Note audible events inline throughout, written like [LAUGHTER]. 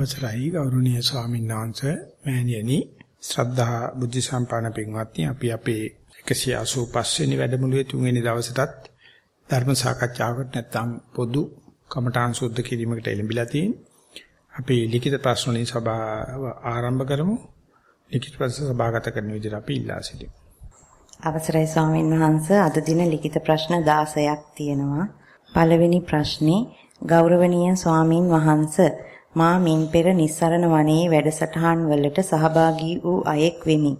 අවසරයි ගෞරවනීය ස්වාමීන් වහන්සේ මෑණියනි ශ්‍රද්ධා බුද්ධ සම්පන්න පින්වත්නි අපි අපේ 185 වෙනි වැඩමුළුවේ තුන්වෙනි දවසටත් ධර්ම සාකච්ඡාවකට නැත්නම් පොදු කමඨාන් සුද්ධ කිරීමකට එළඹිලා තියෙන. අපි ලිඛිත ප්‍රශ්න වලින් සභාව ආරම්භ කරමු. ලිඛිත ප්‍රශ්න සභාගත කරන විදිහට අපි ඉල්ලා සිටිමු. අවසරයි ස්වාමීන් වහන්සේ අද දින ලිඛිත ප්‍රශ්න 16ක් තියෙනවා. පළවෙනි ප්‍රශ්නේ ගෞරවනීය ස්වාමින් වහන්සේ මා මින් පෙර නිස්සරණ වනයේ වැඩසටහන් වලට සහභාගී වූ අයෙක් වෙමි.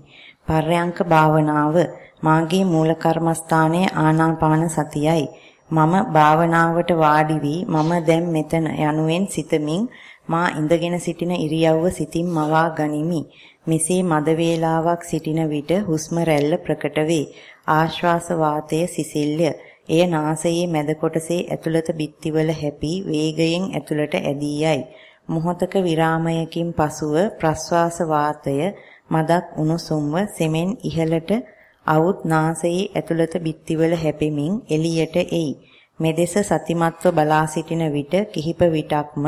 පර්යංක භාවනාව මාගේ මූල කර්මස්ථානයේ ආනාපාන සතියයි. මම භාවනාවට වාඩි වී මම දැන් මෙතන යනුවෙන් සිතමින් මා ඉඳගෙන සිටින ඉරියව්ව සිතින් මවා ගනිමි. මෙසේ මද වේලාවක් සිටින විට හුස්ම රැල්ල ප්‍රකට වේ. ආශ්වාස වාතය සිසිල්ය. එය නාසයේ මැද කොටසේ ඇතුළත බිත්තිවල හැපි වේගයෙන් ඇතුළට ඇදී යයි. මොහොතක විරාමයකින් පසුව ප්‍රස්වාස වාතය මදක් උණුසුම්ව සෙමෙන් ඉහළට අවුත් නාසයේ ඇතුළත බිත්තිවල හැපෙමින් එළියට එයි. මෙදෙස සතිමත්ව බලා සිටින විට කිහිප විටක්ම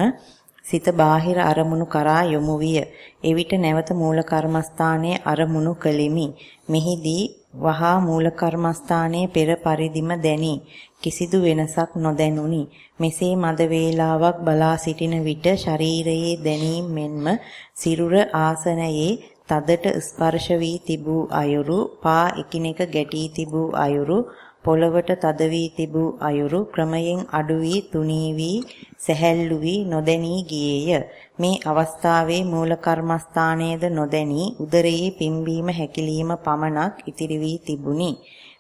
සිත බාහිර අරමුණු කරා යොමු විය. එවිට නැවත මූල කර්මස්ථානයේ අරමුණු කළෙමි. මෙහිදී වහා මූල කර්මස්ථානයේ පෙර පරිදිම දැනි. කිසිදු වෙනසක් නොදැනුනි. මෙසේ මද වේලාවක් බලා සිටින විට ශරීරයේ දැනීම මෙන්ම සිරුර ආසනයේ තදට ස්පර්ශ වී තිබූ අයුරු පා එකිනෙක ගැටී තිබූ අයුරු පොළවට තද වී තිබූ අයුරු ක්‍රමයෙන් අඩු වී තුනී වී සැහැල්ලු වී නොදැනී ගියේය මේ අවස්ථාවේ මූල කර්මස්ථානයේද නොදැනී උදරයේ පිම්බීම හැකිලිම පමණක් ඉතිරි වී තිබුණි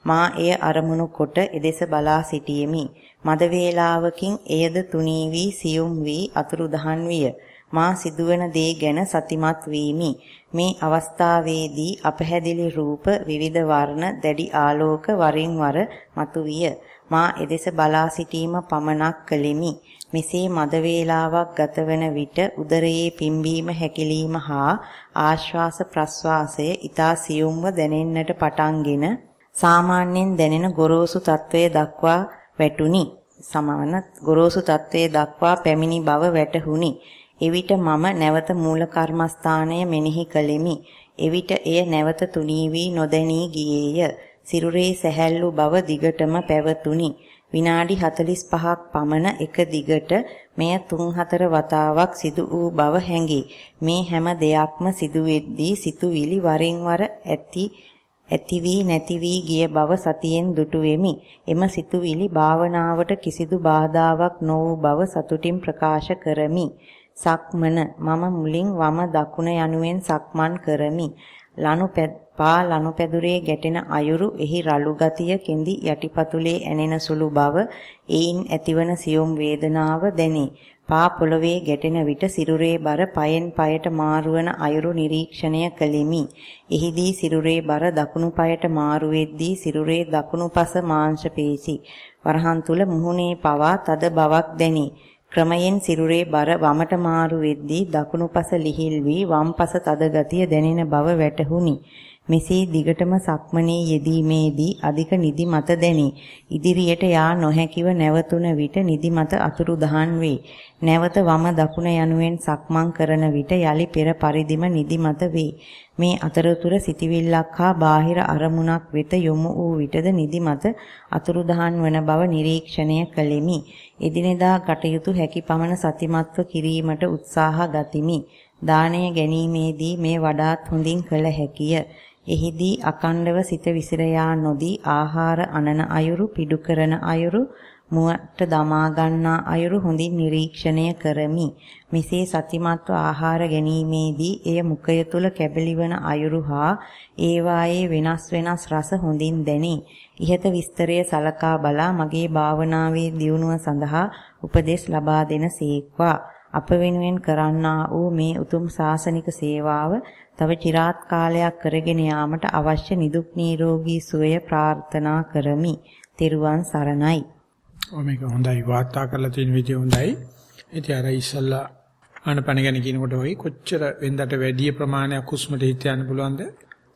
මා එය අරමුණු කොට එදෙස බලා සිටියෙමි මද වේලාවකින් එයද තුනී වී සියුම් වී අතුරුදහන් විය. මා සිදුවන දේ ගැන සතිමත් වීමි. මේ අවස්ථාවේදී අපහැදිලි රූප විවිධ වර්ණ දැඩි ආලෝක වරින් වර මතුවිය. මා එදෙස බලා සිටීම පමණක් කළෙමි. මෙසේ මද වේලාවක් ගතවන විට උදරයේ පිම්බීම හැකිලිම හා ආශ්වාස ප්‍රශ්වාසය ඊතා සියුම්ව දැනෙන්නට පටන්ගෙන සාමාන්‍යයෙන් දැනෙන ගොරෝසු తත්වයේ දක්වා වැටුනි. සමාන ගොරෝසු තත්වයේ දක්වා පැමිණි බව වැටහුණි. එවිට මම නැවත මූල කර්මස්ථානය මෙනෙහි කළෙමි. එවිට එය නැවත තුනී වී නොදැනී ගියේය. සිරුරේ සැහැල්ලු බව දිගටම පැවතුණි. විනාඩි 45ක් පමණ එක දිගට මෙය 3-4 වතාවක් සිදු වූ බව හැඟේ. මේ හැම දෙයක්ම සිදු වෙද්දී සිතුවිලි වරින් වර ඇති ඇති වී නැති වී ගිය බව සතියෙන් දුටු වෙමි. එම සිතුවිලි භාවනාවට කිසිදු බාධාවක් නො වූ බව සතුටින් ප්‍රකාශ කරමි. සක්මන මම මුලින් වම දකුණ යනුවෙන් සක්මන් කරමි. ලනු පා ලනුපැදුරේ ගැටෙන අයුරු එහි රළු ගතිය කෙඳි යටිපතුලේ ඇනෙන සුළු බව ඒයින් ඇතිවන සියුම් වේදනාව දැනේ. පා පොළවේ ගැටෙන විට සිරුරේ බර පයෙන් පයට මාරුවන අයුරු නිරීක්ෂණය කළෙමි. එහිදී සිරුරේ බර දකුණු පයට මාරු වෙද්දී සිරුරේ දකුණු පස මාංශ පේශි වරහන් තුල මුහුණේ පවා තද බවක් දැනේ. ක්‍රමයෙන් සිරුරේ බර වමට මාරු වෙද්දී දකුණු පස ලිහිල් වී වම් පස තද ගතිය දැනෙන බව වැටහුණි. මෙසේ දිගටම සක්මනේ යෙදීමේදී අධික නිදි මත දැනේ. ඉදිරියට යා නොහැකිව නැවතුන විට නිදි මත අතුරු දහන් වේ. නැවත වම දකුණ යනුවෙන් සක්මන් කරන විට යලි පෙර පරිදිම නිදි මත වේ. මේ අතරතුර සිටිවිල්ලක් හා බාහිර අරමුණක් වෙත යොමු වූ විටද නිදි මත අතුරු දහන් වන බව නිරීක්ෂණය කළෙමි. එදිනෙදා කටයුතු හැකි පමණ සතිමත්ව කිරීමට උත්සාහ ගතිමි. දාණය ගැනීමේදී මේ වඩාත් හොඳින් කළ හැකිය. එහිදී අකණ්ඩව සිත විසිර යා නොදී ආහාර අනන අයුරු පිඩු කරන අයුරු මුවට දමා ගන්නා අයුරු හොඳින් නිරීක්ෂණය කරමි. මෙසේ සතිමත්ව ආහාර ගැනීමේදී එය මුඛය තුල කැබලිවන අයුරු හා ඒවායේ වෙනස් වෙනස් රස හොඳින් දැනේ. ইহත විස්තරය සලකා බලා මගේ භාවනාවේ දියුණුව සඳහා උපදෙස් ලබා දෙන සීක්වා. අප වෙනුවෙන් කරන්නා වූ මේ උතුම් සාසනික සේවාව තව চিරාත් කාලයක් කරගෙන යාමට අවශ්‍ය නිදුක් නිරෝගී සුවය ප්‍රාර්ථනා කරමි. තෙරුවන් සරණයි. ඔ මේක හොඳයි වාර්තා කරලා තියෙන විදිය හොඳයි. ඉතින් අර ඉස්සල්ලා ආනපන ගැන කියනකොට වගේ කොච්චර වෙන්දට වැඩි ප්‍රමාණයක් හුස්මට හිත යන්න පුළුවන්ද?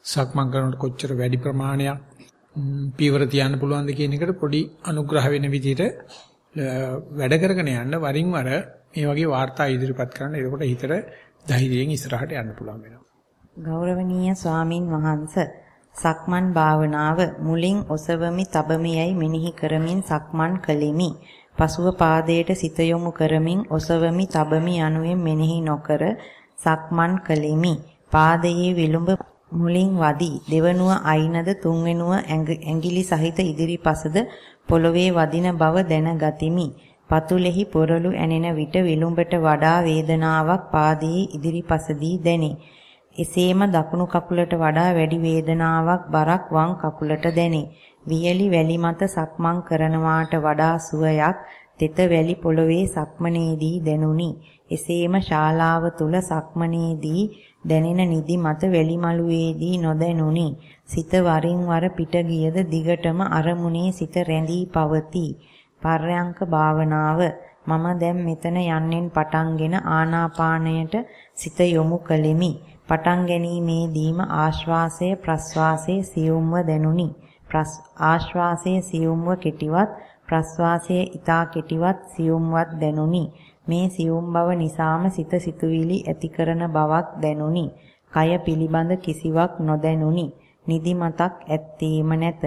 සක්මන් කරනකොට කොච්චර වැඩි ප්‍රමාණයක් පීවර තියන්න පුළුවන්ද කියන එකට පොඩි අනුග්‍රහ වෙන විදිහට වැඩ කරගෙන යන්න වරින් වර මේ වගේ වාර්තා ඉදිරිපත් කරන්න එතකොට හිතට ධෛර්යයෙන් ඉස්සරහට යන්න පුළුවන් වෙනවා. ගෞරවනීය ස්වාමින් වහන්සේ සක්මන් භාවනාව මුලින් ඔසවමි තබමි යයි මෙනෙහි කරමින් සක්මන් කළෙමි. පසුව පාදයට සිත යොමු කරමින් ඔසවමි තබමි යනුවෙන් මෙනෙහි නොකර සක්මන් කළෙමි. පාදයේ විලුඹ මුලින් වදී දෙවනුව අයිනද තුන්වෙනුව ඇඟිලි සහිත ඉදිරිපසද පොළවේ වදින බව දැනගතිමි. පතුලෙහි පොරළු ඇනෙන විට විලුඹට වඩා වේදනාවක් පාදයේ ඉදිරිපසදී දැනේ. එසේම දකුණු කකුලට වඩා වැඩි වේදනාවක් බරක් වම් කකුලට දැනේ. වියලි වැලි මත සක්මන් කරනවාට වඩා සුවයක් තෙත වැලි පොළවේ සක්මනේදී දැනුනි. එසේම ශාලාව තුල සක්මනේදී දැනෙන නිදි මත වැලි මළුවේදී නොදැනුනි. සිත වරින් වර පිට ගියද දිගටම අරමුණේ සිත රැඳී පවතී. පර්යංක භාවනාව මම දැන් මෙතන යන්නෙන් පටන්ගෙන ආනාපානයට සිත යොමු කළෙමි. පටන් ගැනීමේදීම ආශ්වාසය ප්‍රශ්වාසයේ සියුම්ව දැනුනි. ආශ්වාසයේ සියුම්ව කෙටිවත් ප්‍රශ්වාසයේ ඊතා කෙටිවත් සියුම්වත් දැනුනි. මේ සියුම් බව නිසාම සිත සිතුවිලි ඇති කරන බවක් දැනුනි. කය පිළිබඳ කිසිවක් නොදැනුනි. නිදිමතක් ඇත්තේම නැත.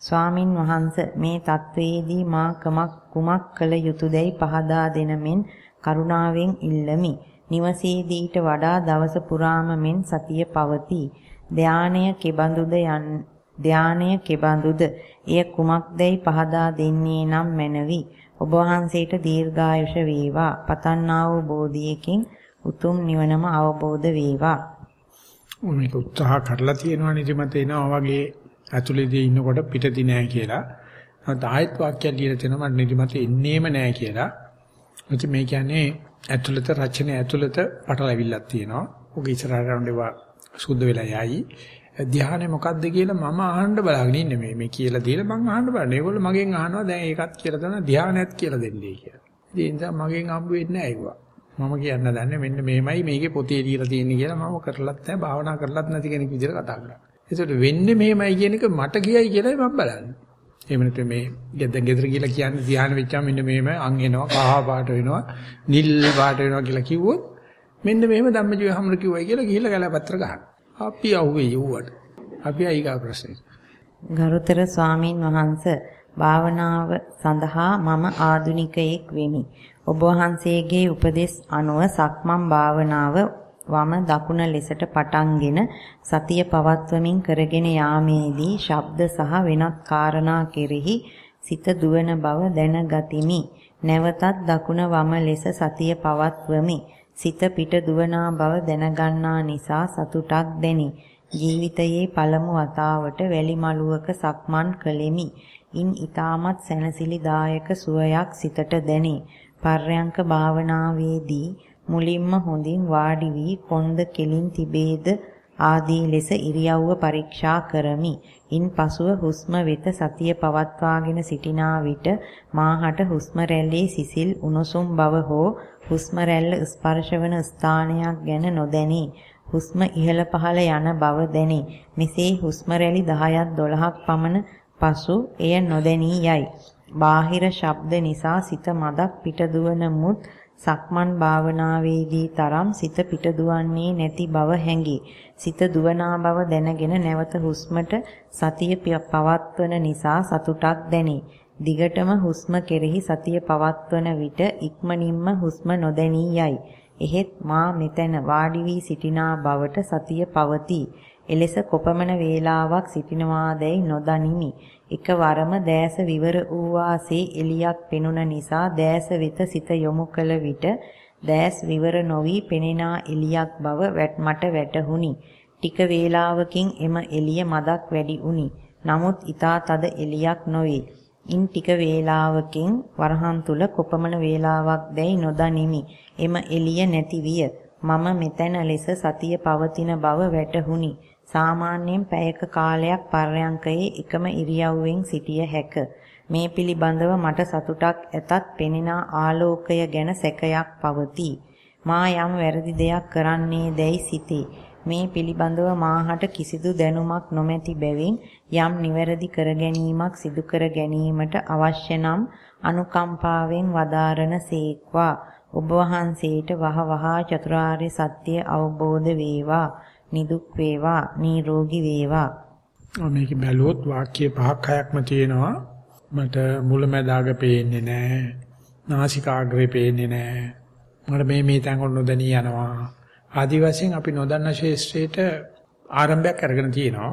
ස්වාමින් වහන්ස මේ තත්වයේදී මා කමක් කුමක් කළ යුතුයදයි පහදා දෙනමින් කරුණාවෙන් ඉල්ලමි. නිවසේදීට වඩා දවස පුරාම මෙන් සතිය පවතී. ධානය කෙබඳුද යන් ධානය කෙබඳුද? එය කුමක්දයි පහදා දෙන්නේ නම් මැනවි. ඔබ වහන්සේට දීර්ඝායුෂ වේවා. පතන්නා වූ බෝධියකින් උතුම් නිවනම අවබෝධ වේවා. මේක උත්සාහ කරලා තියෙනවා නිදිමත එනවා වගේ ඇතුළේදී ඉන්නකොට පිටදී නෑ කියලා. නැත්නම් ආයත් වාක්‍යය ලියලා තියෙනවා මට නිදිමත එන්නේම නෑ කියලා. ඉතින් මේ කියන්නේ ඇතුළත රචනය ඇතුළත පටලැවිල්ලක් තියෙනවා. ඔක ඉස්සරහට යනවා සුද්ධ වෙලා යයි. ධ්‍යානෙ මොකද්ද කියලා මම අහන්න බලාගෙන ඉන්නේ මේ මේ කියලා දීලා මම අහන්න බලන්න. ඒගොල්ලෝ මගෙන් අහනවා දැන් ඒකත් කියලා තමයි ධ්‍යානයත් කියලා දෙන්නේ කියලා. ඒ නිසා මගෙන් හම්බ වෙන්නේ නැහැ ඒවා. මම කියන්න දන්නේ මෙන්න මෙහෙමයි මේකේ පොතේ ලියලා තියෙන්නේ කියලා මම කරලත් නැහැ භාවනා කරලත් නැති කෙනෙක් විදිහට කතා කරා. ඒසොට වෙන්නේ මෙහෙමයි කියන එක මට කියයි කියලා මම බලන්නේ. එහෙම නැත්නම් මේ දැන් ගෙදර කියලා කියන්නේ ධ්‍යාන වෙච්චාම මෙන්න මෙහෙම අං එනවා කහ පාට වෙනවා නිල් පාට වෙනවා කියලා කිව්වොත් මෙන්න මෙහෙම ධම්මජීව හැමර කිව්වයි කියලා ගිහිල්ලා ගලපත්‍ර ගන්න. අපි අහුවේ යුවට. අපි අයිගා ප්‍රශ්නේ. ගරුතර ස්වාමින් වහන්සේ භාවනාව සඳහා මම ආදුනිකයෙක් වෙමි. ඔබ වහන්සේගේ උපදෙස් අනුව සක්මන් භාවනාව වම දකුණ ලෙසට පටන්ගෙන සතිය පවත්වමින් කරගෙන යාමේදී ශබ්ද සහ වෙනත් කාරණා කෙරෙහි සිත දුවන බව දැනගතිමි. නැවතත් දකුණ වම ලෙස සතිය පවත්වමි. සිත පිට දුවනා බව දැනගන්නා නිසා සතුටක් දැනේ. ජීවිතයේ පළමු වතාවට වැලි මළුවක සක්මන් කළෙමි. ඉන් ඊටමත් සැනසිලිදායක සුවයක් සිතට දැනේ. පර්යංක භාවනාවේදී මුලින්ම හොඳින් වාඩි වී කොන්ද කෙලින් තිබේද ආදී ලෙස ඉරියව්ව පරීක්ෂා කරමි. ඉන්පසුව හුස්ම වෙත සතිය පවත්වාගෙන සිටිනා විට මාහට හුස්ම රැල්ලේ සිසිල් උණුසුම් බව හෝ හුස්ම රැල්ල ස්පර්ශවන ස්ථානයක් ගැන නොදැනී හුස්ම ඉහළ පහළ යන බව දැනේ. මෙසේ හුස්ම රැලි 10ක් 12ක් පමණ පසු එය නොදැනී යයි. බාහිර ශබ්ද නිසා සිත මදක් පිට දුවන මුත් සක්මන් භාවනාවේදී තරම් සිත පිට දුවන්නේ නැති බව හැඟේ. සිත දුවනා බව දැනගෙන නැවත හුස්මට සතිය පවත්වන නිසා සතුටක් දැනේ. දිගටම හුස්ම කෙරෙහි සතිය පවත්වන විට ඉක්මනින්ම හුස්ම නොදැනී යයි. එහෙත් මා මෙතන වාඩි වී සිටිනා බවට සතිය පවතී. එලෙස කොපමණ වේලාවක් සිටිනවාදැයි නොදනිමි. එකවරම දැස විවර වූ වාසේ එලියක් පෙනුන නිසා දැස වෙත සිත යොමු කළ විට දැස් විවර නොවි පෙනෙනා එලියක් බව මට වැටහුණි. ටික වේලාවකින් එම එළිය මදක් වැඩි වුණි. නමුත් ඊතා තද එළියක් නොවේ. ඉන් ටික වේලාවකින් වරහන් තුල කොපමණ වේලාවක් දැයි නොදනිමි. එම එළිය නැති විය. මම මෙතන ලෙස සතිය පවතින බව වැටහුණි. සාමාන්‍යයෙන් පැයක කාලයක් පර්යංකයේ එකම ඉරියව්වෙන් සිටිය හැක. මේ පිළිබඳව මට සතුටක් ඇතත් පෙනෙන ආලෝකය ගැන සැකයක් පවතී. මා යම් වැරදි දෙයක් කරන්නේ දැයි සිතේ. මේ පිළිබඳව මාහට කිසිදු දැනුමක් නොමැති බැවින් යම් නිවැරදි කර ගැනීමක් සිදු කර ගැනීමට අවශ්‍ය නම් අනුකම්පාවෙන් වදාරන සේක්වා ඔබ වහන්සේට වහ වහා චතුරාර්ය සත්‍ය අවබෝධ වේවා. නිදුක් වේවා. නිරෝගී වේවා. මේක බැලුවොත් වාක්‍ය පහක් හයක්ම තියෙනවා. මට මුලැමැදාග පේන්නේ නැහැ. නාසිකාග්‍රේ පේන්නේ නැහැ. මට මේ මේ තැන් වල නොදැනී යනවා. ආදි වශයෙන් අපි නොදන්න ශේෂ්ත්‍රයට ආරම්භයක් අරගෙන තියෙනවා.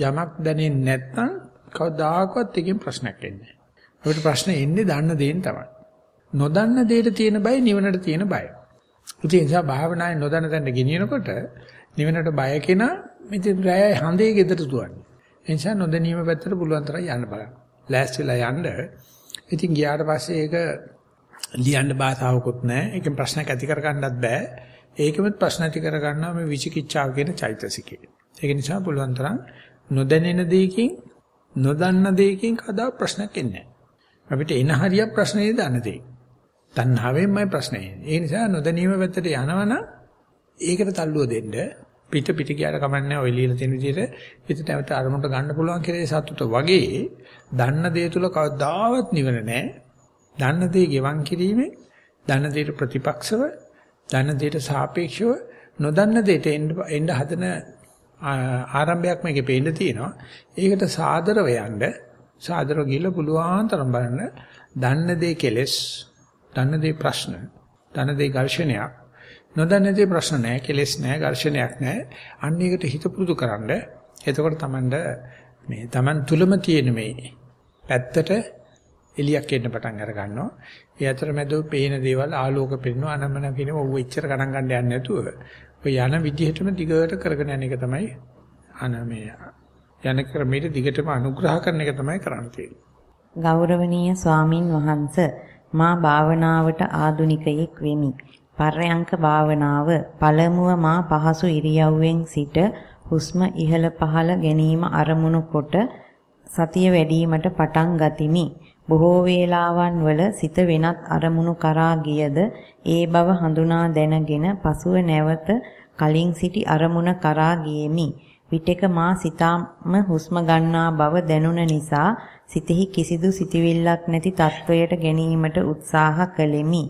යමක් දැනෙන්නේ නැත්නම් කවදාකවත් එකකින් ප්‍රශ්නයක් එන්නේ නැහැ. අපිට ප්‍රශ්න එන්නේ දන්න දේෙන් තමයි. නොදන්න දෙයට තියෙන බය නිවනට තියෙන බය. ඒ නිසා භාවනාවේ නොදන්න තැනට ගෙනියනකොට නිවනට බය කෙනා ඉතින් රැය හඳේ ගෙදර දුවන්නේ. ඒ නිසා නොදැනීම පැත්තට පුළුවන් තරම් යන්න බලන්න. ලෑස්තිලා යන්න. ඉතින් ගියාට පස්සේ ඒක ලියන්න භාෂාවකුත් නැහැ. ඒකෙන් ප්‍රශ්නයක් ඇති කරගන්නත් බෑ. ඒකෙමත් ප්‍රශ්න ඇති කරගන්නවා මේ විචිකිච්ඡාව කියන චෛතසිකේ. ඒක නිසා පුළුවන් තරම් නොදැනෙන දෙයකින් නොදන්න දෙයකින් කදා ප්‍රශ්නයක් එන්නේ නැහැ. අපිට එන හරියක් ප්‍රශ්නේ දන්න දෙයක්. තණ්හාවෙන්මයි ප්‍රශ්නේ. ඒ නිසා නොදැනීම පැත්තට යනවනම් ඒකට තල්ලුව දෙන්න පිට පිට ගියාට කමන්නේ ඔය লীලා තියෙන විදිහට හිත නැවත අරමුණට ගන්න පුළුවන් කියලා සතුට වගේ දන්න දේ තුල කවදාවත් නිවන නැහැ. දන්න දේ ගෙවන් කිරීමේ දන්න දේට ප්‍රතිපක්ෂව දන්න දේට සාපේක්ෂව නොදන්න දේට එන්න හදන ආරම්භයක් මේකේ පේන්න තියෙනවා. ඒකට සාදරව යන්න සාදරව ගිහලා පුළුවන් තරම් බලන්න දන්න දේ කෙලස් දන්න දේ ප්‍රශ්න දන්න දේ ඝර්ෂණයක් නොදන්න දේ ප්‍රශ්න නැහැ, කෙලෙස් නැහැ, ඝර්ෂණයක් නැහැ. අන්න ඒකට හිත පුරුදු කරන්න. එතකොට Tamand මේ Taman තුලම තියෙන මේ පැත්තට එලියක් එන්න පටන් අර ගන්නවා. ඒ අතරමැද පේන දේවල් ආලෝක පෙන්වනවා අනම්මන කියන ඔව් එච්චර ගණන් ගන්න යන්නේ නැතුව ඔය යන විදිහටම දිගට කරගෙන යන එක තමයි අන මේ යන ක්‍රමයට දිගටම අනුග්‍රහ කරන එක තමයි කරන්න තියෙන්නේ. ගෞරවනීය ස්වාමින් වහන්සේ මා භාවනාවට ආදුනිකයෙක් වෙමි. පර්යංක භාවනාව පළමුව මා පහසු ඉරියව්වෙන් සිට හුස්ම ඉහළ පහළ ගැනීම අරමුණු කොට සතිය වැඩිවීමට පටන් ගතිමි. බොහෝ වේලාවන් වල සිත වෙනත් අරමුණු කරා ගියද ඒ බව හඳුනා දැනගෙන පසුව නැවත කලින් සිටි අරමුණ කරා ගියෙමි. විටක මා සිතාම හුස්ම ගන්නා බව දැනුන නිසා සිතෙහි කිසිදු සිතිවිල්ලක් නැති තත්වයට ගැනීමට උත්සාහ කළෙමි.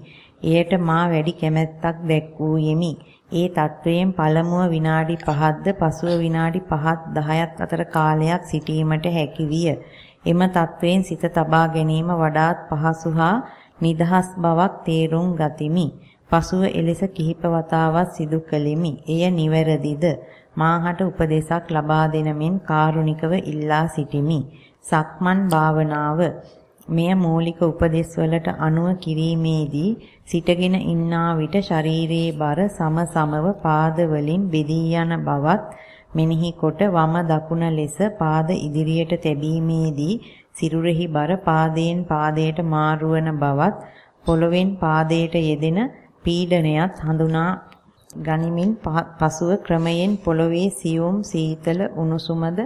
එයට මා වැඩි කැමැත්තක් දැක්වූ යෙමි. ඒ තත්වයෙන් පළමුව විනාඩි 5ක්ද පසුව විනාඩි 5ත් 10ත් අතර කාලයක් සිටීමට හැකි විය. එම තත්වයෙන් සිත තබා ගැනීම වඩාත් පහසු හා නිදහස් බවක් තේරුම් ගතිමි. පසුව එලෙස කිහිප වතාවක් සිදු කළෙමි. එය නිවැරදිද? මාහට උපදේශක් ලබා දෙන මෙන් කාරුණිකව ඉල්ලා සිටිමි. සක්මන් භාවනාව. මෙය මූලික උපදෙස් වලට අනුව කිරීමේදී සිටගෙන ඉන්නා විට ශරීරයේ බර සම සමව පාද වලින් බෙදී යන බවත් මෙනෙහි කොට වම දකුණ ලෙස පාද ඉදිරියට තැබීමේදී සිරුරෙහි බර පාදයෙන් පාදයට මාරුවන බවත් පොළවෙන් පාදයට යෙදෙන පීඩනයත් හඳුනා ගනිමින් පසුව ක්‍රමයෙන් පොළවේ සියුම් සීතල උණුසුමද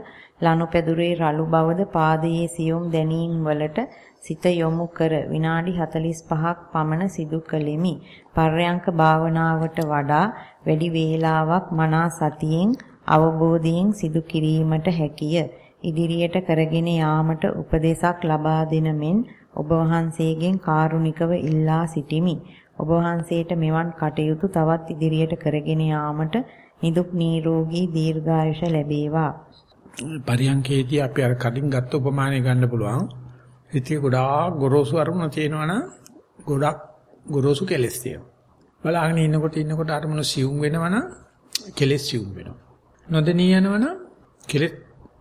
ලනුපැදුරේ රළු බවද පාදයේ සියුම් දැනීම් වලට සිත යොමු කර විනාඩි 45ක් පමණ සිදු කළෙමි. පර්යංක භාවනාවට වඩා වැඩි වේලාවක් මනා සතියෙන් අවබෝධයෙන් සිදු කිරීමට හැකිය. ඉදිරියට කරගෙන යාමට උපදේශක් ලබා දෙන මෙන් ඔබ වහන්සේගෙන් කාරුණිකව ඉල්ලා සිටිමි. ඔබ වහන්සේට මෙවන් කටයුතු තවත් ඉදිරියට කරගෙන යාමට නිදුක් නිරෝගී දීර්ඝායුෂ ලැබේවා. පරියංකේදී අපි අර කලින් ගත්ත උපමානය ගන්න පුළුවන්. ඉතින් ගොඩාක් ගොරෝසු අරමුණ තියෙනවනම් ගොඩක් ගොරෝසු කෙලස් තියෙනවා. බලාගෙන ඉන්නකොට ඉන්නකොට අරමුණ සියුම් වෙනවනම් කෙලස් සියුම් වෙනවා. නොදෙනී යනවනම් කෙලස්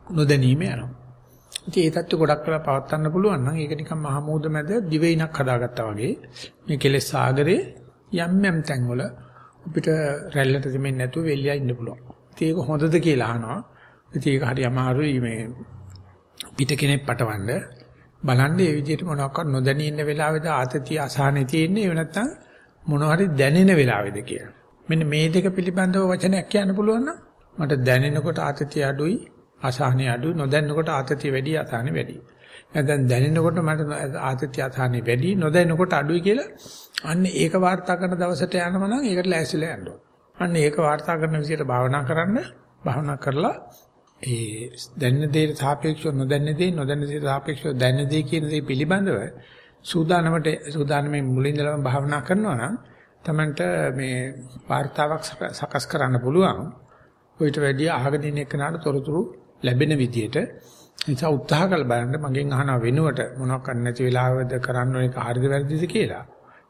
නොදැනීම යනවා. ඉතින් ඒ தත්ත්ව ගොඩක් වෙලා පවත්වන්න පුළුවන් නම් ඒක නිකන් මහමෝද මැද දිවයිනක් හදාගත්තා වගේ මේ කෙලස් සාගරේ යම් යම් තැන්වල අපිට රැල්ලට දෙමින් නැතුව වෙලියා ඉන්න පුළුවන්. ඉතින් ඒක හොඳද කියලා අහනවා. ඉතින් ඒක හරි අමාරුයි මේ පිට කෙනෙක් පටවන්න බලන්න මේ විදිහට මොනවාක්වත් නොදැනී ඉන්න වෙලාවේද ආතතිය අසහනේ තියෙන්නේ එහෙම නැත්නම් මොනවා දැනෙන වෙලාවේද කියලා. මෙන්න මේ දෙක පිළිබඳව වචනයක් කියන්න පුළුවන් නම් මට දැනෙනකොට ආතතිය අඩුයි අසහනේ අඩුයි නොදැනෙනකොට ආතතිය වැඩි අසහනේ වැඩි. නැත්නම් දැනෙනකොට මට ආතතිය අසහනේ වැඩි නොදැනෙනකොට අඩුයි කියලා අන්න ඒක වාර්තා කරන දවසට යනම නම් ඒකට ලෑස්තිලා යන්න ඕන. අන්න ඒක වාර්තා කරන විදිහට භාවනා කරන්න භාවනා කරලා ඒ දැනෙන දේට සාපේක්ෂව නොදැනෙන දේ නොදැනෙන දේට සාපේක්ෂව දැනෙන දේ කියන දේ පිළිබඳව සූදානමට සූදානමේ මුලින්දලම භාවනා කරනවා නම් තමන්ට මේ වார்த்தාවක් සකස් කරන්න පුළුවන්. ඔయిత වැඩි අහගෙන ඉන්න එකනට තොරතුරු ලැබෙන විදියට නිසා උත්සාහ කරලා බලන්න මගෙන් අහන වෙනුවට මොනවක් නැති වෙලාවද කරන්න ඕනේ කාර්යද වැරදිද කියලා.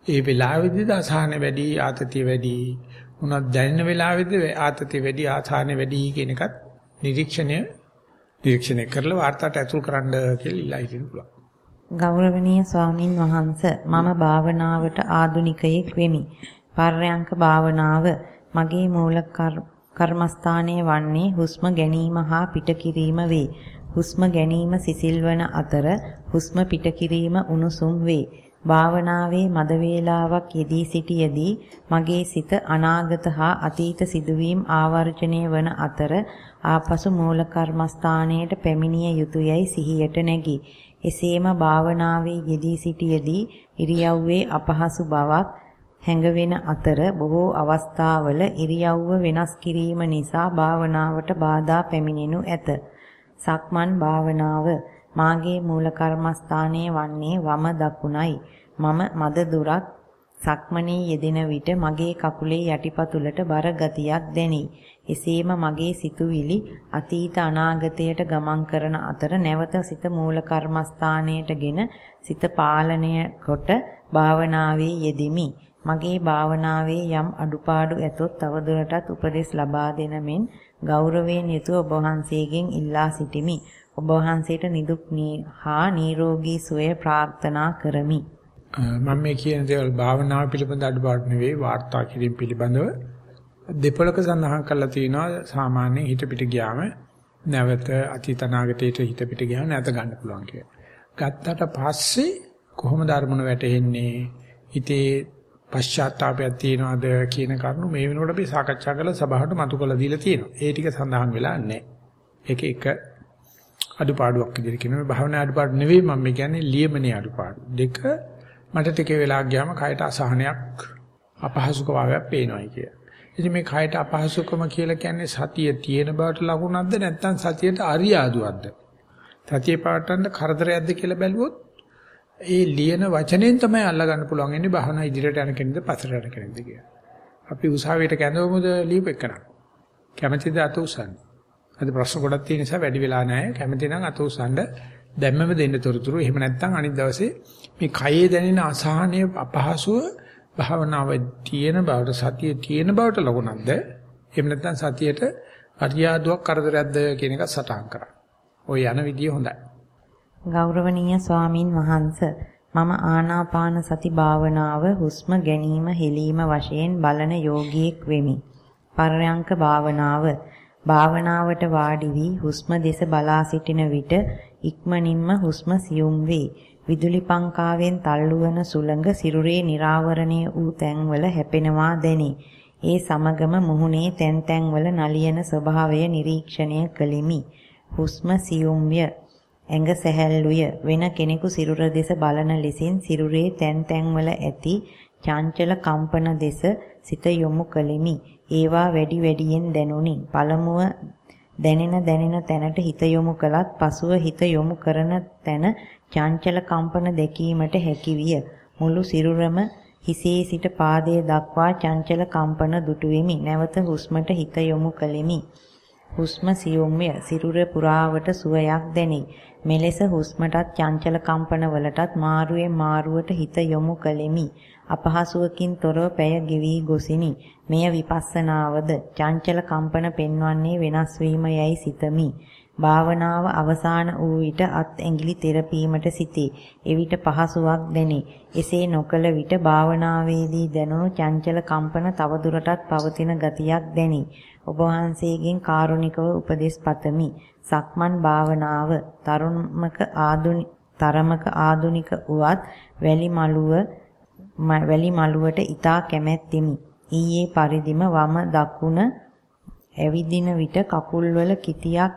ඒ වෙලාවේදී අසහන වැඩි ආතතිය වැඩි මොනවද දැනෙන වෙලාවේදී ආතතිය වැඩි ආසහන වැඩි කියන එකත් නිරීක්ෂණය නිරීක්ෂණය කරලා වාර්තාවට ඇතුල් කරන්න කියලා ඉල්ලා හිටින්න පුළුවන්. ගෞරවනීය ස්වාමින් වහන්සේ මම භාවනාවට ආදුනිකයෙක් වෙමි. පර්යංක භාවනාව මගේ මූල කර්මස්ථානයේ වන්නේ හුස්ම ගැනීම හා පිට කිරීම වේ. හුස්ම ගැනීම සිසිල්වන අතර හුස්ම පිට කිරීම උණුසුම් වේ. භාවනාවේ මද වේලාවක් යෙදී සිටියේදී මගේ සිත අනාගත හා අතීත සිදුවීම් ආවර්ජණය වන අතර ආපසු මූල කර්මස්ථානයට පැමිණිය යුතුයයි සිහියට නැගී. එසේම භාවනාවේ යෙදී සිටියේදී ඉරියව්වේ අපහසු බවක් හැඟවෙන අතර බොහෝ අවස්ථාවල ඉරියව්ව වෙනස් කිරීම නිසා භාවනාවට බාධා පැමිණෙනු ඇත. සක්මන් භාවනාව මාගේ මූල කර්මස්ථානයේ වන්නේ වම දකුණයි. මම මද දුරක් සක්මනේ යෙදෙන විට මගේ කකුලේ යටිපතුලට බර ගතියක් දැනේ. එසේම මගේ සිතුවිලි අතීත අනාගතයට ගමන් කරන අතර නැවත සිත මූල කර්මස්ථානයටගෙන සිත පාලනය කොට භාවනාවේ යෙදිමි. මගේ භාවනාවේ යම් අඩුපාඩු ඇතොත් තවදුරටත් උපදෙස් ලබා දෙන මෙන් ගෞරවයෙන් යුතුව ඔබ වහන්සේගෙන් ඉල්ලා සිටිමි. ඔබ වහන්සේට නිදුක් හා නිරෝගී සුවය ප්‍රාර්ථනා කරමි. මම මේ කියන දේවල් භාවනාව පිළිබඳ අඩුපාඩු නෙවෙයි වාර්තා කිරීම පිළිබඳව දෙපොලක සඳහන් කරලා තිනවා සාමාන්‍යයෙන් හිත පිට ගියාම නැවත අතීත අනාගතයට හිත පිට ගියාම නැවත ගන්න පුළුවන් කියලා. ගත්තට පස්සේ කොහොමද අරමුණ වැටෙන්නේ? හිතේ පශ්චාත්තාවයක් තියනවාද කියන කරුණු මේ වෙනකොට අපි සාකච්ඡා කරලා සභාවට මතු කරලා දීලා තියෙනවා. ඒ ටික සඳහන් වෙලා නැහැ. ඒක එක අඩුපාඩුවක් විදිහට කියනවා. භාවනා අඩුපාඩු නෙවෙයි මම කියන්නේ ලියමනේ අඩුපාඩු. දෙක මට ටික වෙලා ගියාම කයට අසහනයක් අපහසුතාවයක් පේනවායි කිය. ඉතින් මේ කයට අපහසුකම කියලා කියන්නේ සතිය තියෙන බවට ලකුණක්ද නැත්නම් සතියට අරියාදුවක්ද? සතිය පාටන්න කරදරයක්ද කියලා බැලුවොත් ඒ ලියන වචනෙන් තමයි අල්ලගන්න පුළුවන් ඉන්නේ බහන ඉදිරියට යන කෙනෙක්ද පස්සට යන කෙනෙක්ද කියලා. අපි උසාවියට කැඳවමුද ලියපෙකන. කැමැතිද අත උසන්නේ? අද ප්‍රශ්න ගොඩක් තියෙන නිසා වැඩි වෙලා නැහැ. කැමැති නම් අත උසන්න දැම්මම දෙන්න තොරතුරු. එහෙම නැත්නම් අනිත් දවසේ මේ කයේ දැනෙන අසහනය අපහසුව භාවනාව තියෙන බවට සතිය තියෙන බවට ලකුණක්ද? එහෙම නැත්නම් සතියට අරියාදුවක් කරදරයක්ද කියන එක සටහන් කරා. ওই යන විදිය හොඳයි. ගෞරවනීය ස්වාමින් වහන්සේ මම ආනාපාන සති භාවනාව හුස්ම ගැනීම හෙලීම වශයෙන් බලන යෝගියෙක් වෙමි. පරයන්ක භාවනාව භාවනාවට වාඩි වී හුස්ම දෙස බලා සිටින විට ඉක්මනින්ම හුස්ම සියුම් වේ. විදුලි පංකාවෙන් තල්ලු වන සුළඟ සිරුරේ निराවරණය වූ තැන්වල හැපෙනවා දැනේ. ඒ සමගම මුහුණේ තැන් තැන්වල නලියන ස්වභාවය නිරීක්ෂණය කළෙමි. හුස්ම සියුම්ය. ඇඟ සැහැල්ලුය. වෙන කෙනෙකු සිරුර දෙස බලන ලෙසින් සිරුරේ තැන් තැන්වල ඇති චංචල කම්පන දෙස සිත යොමු කළෙමි. ඒවා වැඩි වැඩියෙන් දැනුනි. පළමුව දැනෙන දැනෙන තැනට හිත යොමු කළත් පසුව හිත යොමු කරන තැන චංචල කම්පන දැකීමට හැකි විය. මුළු සිරුරම හිසේ සිට පාදයේ දක්වා චංචල කම්පන දුටු වෙමි. නැවත හුස්මට හිත යොමු කළෙමි. හුස්ම සියුම්ය සිරුර පුරාවට සුවයක් දැනේ. මෙලෙස හුස්මටත් චංචල කම්පන වලටත් මාරුවෙන් මාරුවට හිත යොමු කළෙමි. අපහසුවකින් තොරව පැය ගෙවි ගොසිනි. මෙය විපස්සනාවද චංචල කම්පන පෙන්වන්නේ වෙනස් වීම යයි සිතමි. භාවනාව අවසන් වූ විට අත් ඇඟිලි තෙරපීමට සිටී. එවිට පහසුවක් දැනේ. එසේ නොකල විට භාවනාවේදී දැනුණු චංචල කම්පන තවදුරටත් පවතින ගතියක් දැනේ. ඔබ වහන්සේගෙන් කාරුණිකව උපදෙස් පතමි. සක්මන් භාවනාව තරුණමක ආදුනි තරමක ආදුනික උවත් වැලි මළුව වැලි මළුවට ඊතා කැමැත්තෙමි. ඊයේ පරිදිම වම දකුණ ඇවිදින විට කකුල්වල කිතියක්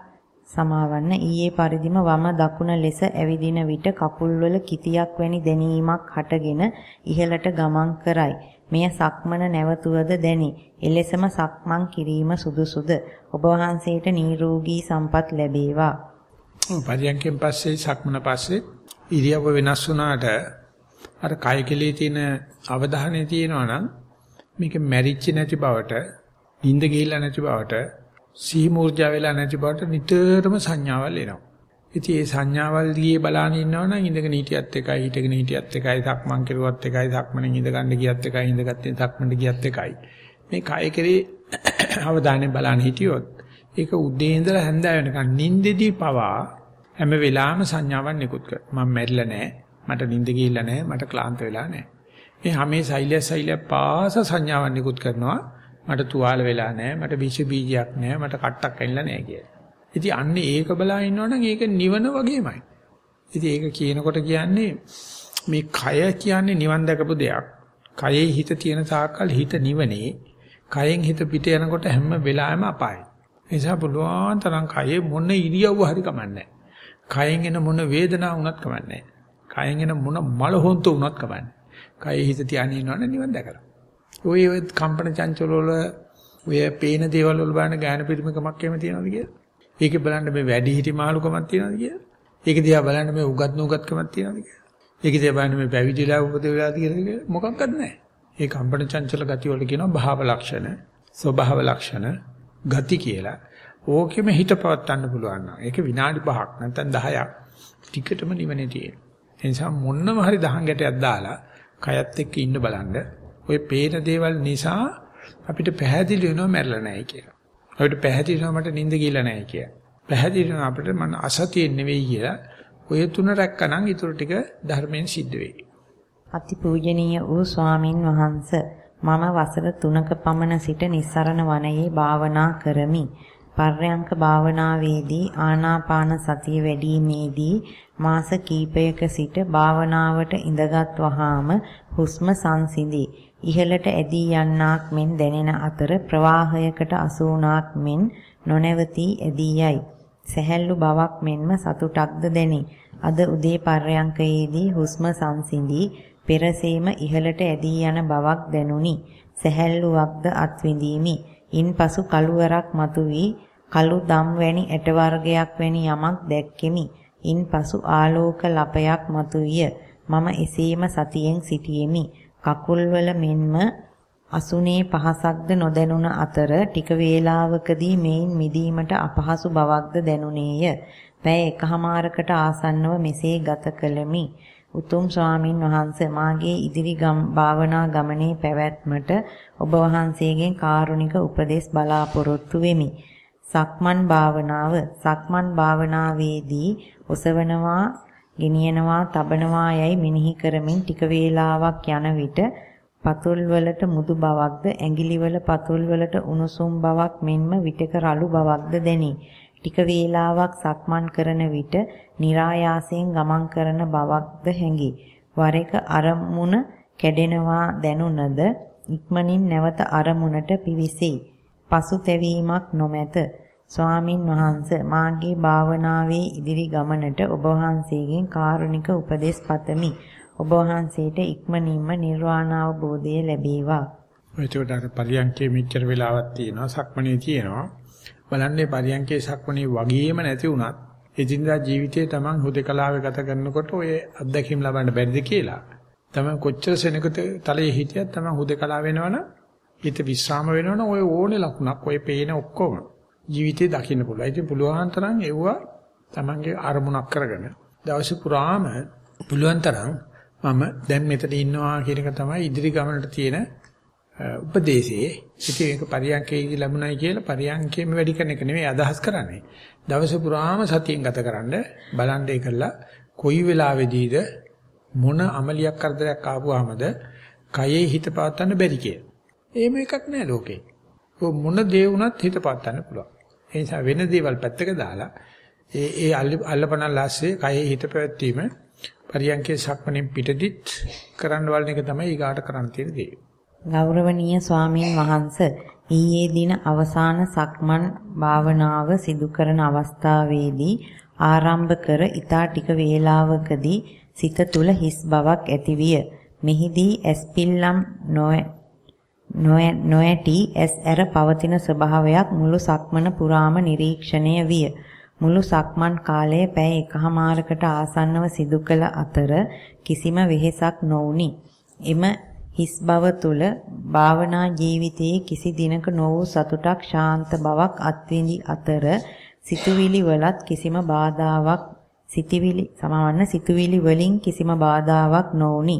සමාවන්න ඊයේ පරිදිම වම දකුණ ලෙස ඇවිදින විට කකුල්වල කිතියක් වැනි දැනීමක් හටගෙන ඉහළට ගමන් කරයි. මෙය සක්මන නැවතුවද දැනේ. එලෙසම සක්මන් කිරීම සුදුසුද? ඔබ වහන්සේට නිරෝගී සම්පත් ලැබේවා. පරියන්කෙන් පස්සේ සක්මන පස්සේ ඉරියව්ව වෙනස් වුණාට අර කය කෙලේ තියෙන අවධානය තියෙනවා නම් මේක මැරිච්ච නැති බවට, නිින්ද ගිහිල්ලා නැති බවට, සීමූර්ජා වෙලා නැති බවට නිතරම සංඥාවල් එනවා. ඉතින් මේ සංඥාවල් දිගේ බලාන ඉන්නවනම් ඉඳගෙන හිටියත් එකයි, හිටගෙන හිටියත් එකයි, සක්මන් කෙරුවත් එකයි, සක්මනේ ඉඳ ගන්න ගියත් එකයි, ඉඳගත්තේ සක්මනට ගියත් එකයි. මේ කය කෙරේ [COUGHS] අවධානය බලන්න හිටියොත් ඒක උදේ ඉඳලා හැන්ද වෙනකන් නිින්දෙදී පවා හැම වෙලාවෙම සංඥාවක් නිකුත් කර. මම මැරිලා නැහැ. මට නිින්ද ගිහිල්ලා නැහැ. මට ක්ලාන්ත වෙලා නැහැ. මේ හැමේ සෛලය සෛලය පාස සංඥාවක් නිකුත් කරනවා. මට තුවාල වෙලා නැහැ. මට විෂ බීජයක් නැහැ. මට කට්ටක් ඇනිලා නැහැ කියලා. ඉතින් අන්නේ ඒක බලා ඉන්නවනම් ඒක නිවන වගේමයි. ඉතින් ඒක කියනකොට කියන්නේ මේ කය කියන්නේ නිවන් දැකපු දෙයක්. කයේ හිත තියෙන තාක්කල් හිත නිවනේ. කයෙන් හිත පිට යනකොට හැම වෙලාවෙම අපායයි. ඒ නිසා පුළුවන් තරම් කයේ මොන ඉරියව්ව හරි කමන්නේ කයෙන් එන මොන වේදනාවක් වුණත් කමන්නේ කයෙන් එන මොන මල හොන්තු වුණත් කමන්නේ. කයේ හිත තියාගෙන ඉන්නවනේ නිවන් දැකලා. ඔය කම්පන චංචල වල ඔය පේන දේවල් වල බලන ගාන පිරිමකමක් එහෙම තියනවද කියලා? ඒකේ බලන්න මේ වැඩි හිටි මාළුකමක් තියනවද කියලා? ඒක දිහා බලන්න මේ උගත් නුගත්කමක් තියනවද කියලා? ඒක දිහා බලන්න මේ පැවිදිලා උපදෙවිලා කියලා මොකක්වත් නැහැ. ඒ කම්පන චංචල ගති වලට කියනවා භාව ලක්ෂණ, ස්වභාව ලක්ෂණ, ගති කියලා. ඕකෙම හිත පවත්වන්න පුළුවන් නම් ඒක විනාඩි 5ක් නැත්නම් 10ක් ටිකටම නිවනේ තියෙන. ඒ නිසා මොන්නම හරි දහං ගැටයක් දාලා කයත් එක්ක ඉන්න බලන්න. ওই පේන දේවල් නිසා අපිට පැහැදිලි වෙනවා මැරෙලා නැහැ කියලා. අපිට පැහැදිලි වෙනවා මට නිින්ද ගිහලා නැහැ කියලා. පැහැදිලි වෙනවා අපිට මන අසතිය නෙවෙයි කියලා. ඔය තුන රැක්කනම් ඊටු ටික ධර්මයෙන් සිද්ධ වෙයි. අතිපූජනීය වූ ස්වාමින් වහන්ස මම වසර 3ක පමණ සිට නිස්සරණ වනයේ භාවනා කරමි. පර්යංක භාවනාවේදී ආනාපාන සතිය වැඩිීමේදී මාස කිහිපයක සිට භාවනාවට ඉඳගත් වහාම හුස්ම සංසිඳී. ඉහළට ඇදී යන්නක් මෙන් දැනෙන අතර ප්‍රවාහයකට අසුණාක් මෙන් නොනැවතී ඇදී යයි. සැහැල්ලු බවක් මෙන්ම සතුටක්ද දැනේ. අද උදේ පර්යංකයේදී හුස්ම සංසිඳී පෙරසේම ඉහළට ඇදී යන බවක් දැනුනි. සැහැල්ලුවක්ද අත්විඳීමි. ඉන්පසු කළුවරක් මතුවී කළු දම් වැනි ඇට වර්ගයක් වැනි යමක් දැක්කෙමි. ඉන්පසු ආලෝක ලපයක් මතුවිය. මම එසේම සතියෙන් සිටියෙමි. කකුල්වල මෙන්ම අසුනේ පහසක්ද නොදැනුණ අතර ටික වේලාවකදී මේන් මිදීමට අපහසු බවක්ද දැනුනේය. පැය එකහමාරකට ආසන්නව මෙසේ ගත කළෙමි. උතුම් ස්වාමින් වහන්සේ මාගේ ඉදිරි ගම් භාවනා ගමනේ පැවැත්මට ඔබ වහන්සේගෙන් කාරුණික උපදෙස් බලාපොරොත්තු වෙමි. සක්මන් භාවනාව සක්මන් භාවනාවේදී ඔසවනවා, ගෙනියනවා, තබනවා යයි මෙනෙහි කරමින් ටික වේලාවක් යන විට පතුල් වලට මුදු බවක්ද ඇඟිලි වල පතුල් වලට උණුසුම් බවක් මෙන්ම විටක රළු බවක්ද දැනේ. ටික වේලාවක් සක්මන් කරන විට નિરાයාසයෙන් ගමන් කරන බවක්ද හැඟි. වර එක අරමුණ කැඩෙනවා දැනුණද ඉක්මනින් නැවත අරමුණට පිවිසෙයි. පසුතැවීමක් නොමැත. ස්වාමින් වහන්සේ මාගේ භාවනාවේ ඉදිරි ගමනට ඔබ වහන්සේගෙන් කාරුණික උපදෙස් පතමි. ඔබ වහන්සේට ඉක්මනින්ම නිර්වාණ අවබෝධය ලැබේවා. ඒකට අර පරියන්කේ මෙච්චර වෙලාවක් තියෙනවා සක්මණේ තියෙනවා. බලන්නේ පරියන්කේ සක්මණේ වගේම නැති වුණත් එදිනදා ජීවිතයේ Taman හුදකලාවේ ගත කරනකොට ඔය අත්දැකීම් ලබන්න බැරිද කියලා. Taman කොච්චර සෙනගත තලයේ හිටියත් Taman හුදකලා වෙනවනම් හිත විස්්‍රාම වෙනවනම් ඔය ඕනේ ලකුණක් ඔය පේන ඔක්කොම ජීවිතේ දකින්න පුළුවන්. ඉතින් පුළුවන් තරම් ඒවා Tamanගේ අරමුණක් කරගෙන දවස පුරාම පුළුවන් තරම් මම දැන් මෙතන ඉන්නවා කියන එක තමයි ඉදිරි ගමනට තියෙන උපදේශයේ ඉතින් ඒක පරියන්කේදී ලැබුණයි කියලා පරියන්කේම වැඩි කරන එක නෙමෙයි අදහස් කරන්නේ. දවස පුරාම සතියෙන් ගතකරනද බලන් දෙය කළා කොයි වෙලාවෙදීද මොන අමලියක් කරදරයක් ආපුවාමද කයේ හිත පාත්තන්න බැරි කිය. එහෙම එකක් නෑ ලෝකේ. ඔය මොන දේ වුණත් හිත පාත්තන්න පුළුවන්. ඒ නිසා වෙන දේවල් පැත්තක දාලා ඒ ඒ අල්ලපනල් láස්සේ කයේ හිත පැවැත්වීම පරියන්කේ සක්මණෙන් පිටදිත් කරන්න වලන එක තමයි ඊගාට කරන්න තියෙන දේ. ගෞරවනීය ස්වාමීන් වහන්ස ඊයේ දින අවසාන සක්මන් භාවනාව සිදු කරන අවස්ථාවේදී ආරම්භ කර ඊතා ටික වේලාවකදී සිත තුල හිස් බවක් ඇතිවිය. මෙහිදී ඇස්පිල්ලම් නොඇටි ඇස් ඇර පවතින ස්වභාවයක් මුළු සක්මන පුරාම නිරීක්ෂණය විය. මුළු සක්මන් කාලයේ පැය එකහමාරකට ආසන්නව සිදු කළ අතර කිසිම වෙහෙසක් නොවුනි. එම හිස් බව තුල භාවනා ජීවිතයේ කිසි දිනක නො වූ සතුටක් ශාන්ත බවක් අත්විඳි අතර සිතුවිලි වලත් කිසිම බාධාවක් සිතුවිලි සමවන්න සිතුවිලි වලින් කිසිම බාධාවක් නොඋනි.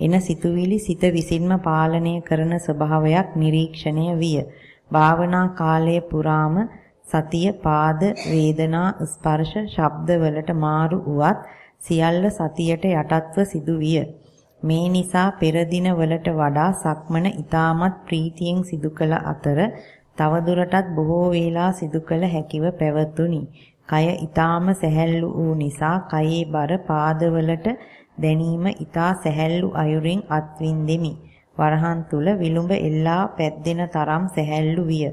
එන සිතුවිලි සිත විසින්ම පාලනය කරන ස්වභාවයක් නිරීක්ෂණය විය. භාවනා කාලයේ පුරාම සතිය පාද වේදනා ස්පර්ශ ශබ්ද වලට මාරු උවත් සියල්ල සතියට යටත්ව සිදුවිය. මේ නිසා පෙර දිනවලට වඩා සක්මන ඊටමත් ප්‍රීතියෙන් සිදු කළ අතර තවදුරටත් බොහෝ වේලා සිදු කළ හැකිව පැවතුණි. කය ඊටම සැහැල්ලු වූ නිසා කයේ බර පාදවලට දැනීම ඊට සැහැල්ලු අයුරින් අත්විඳෙමි. වරහන් තුල විලුඹ එල්ලා පැද්දෙන තරම් සැහැල්ලු විය.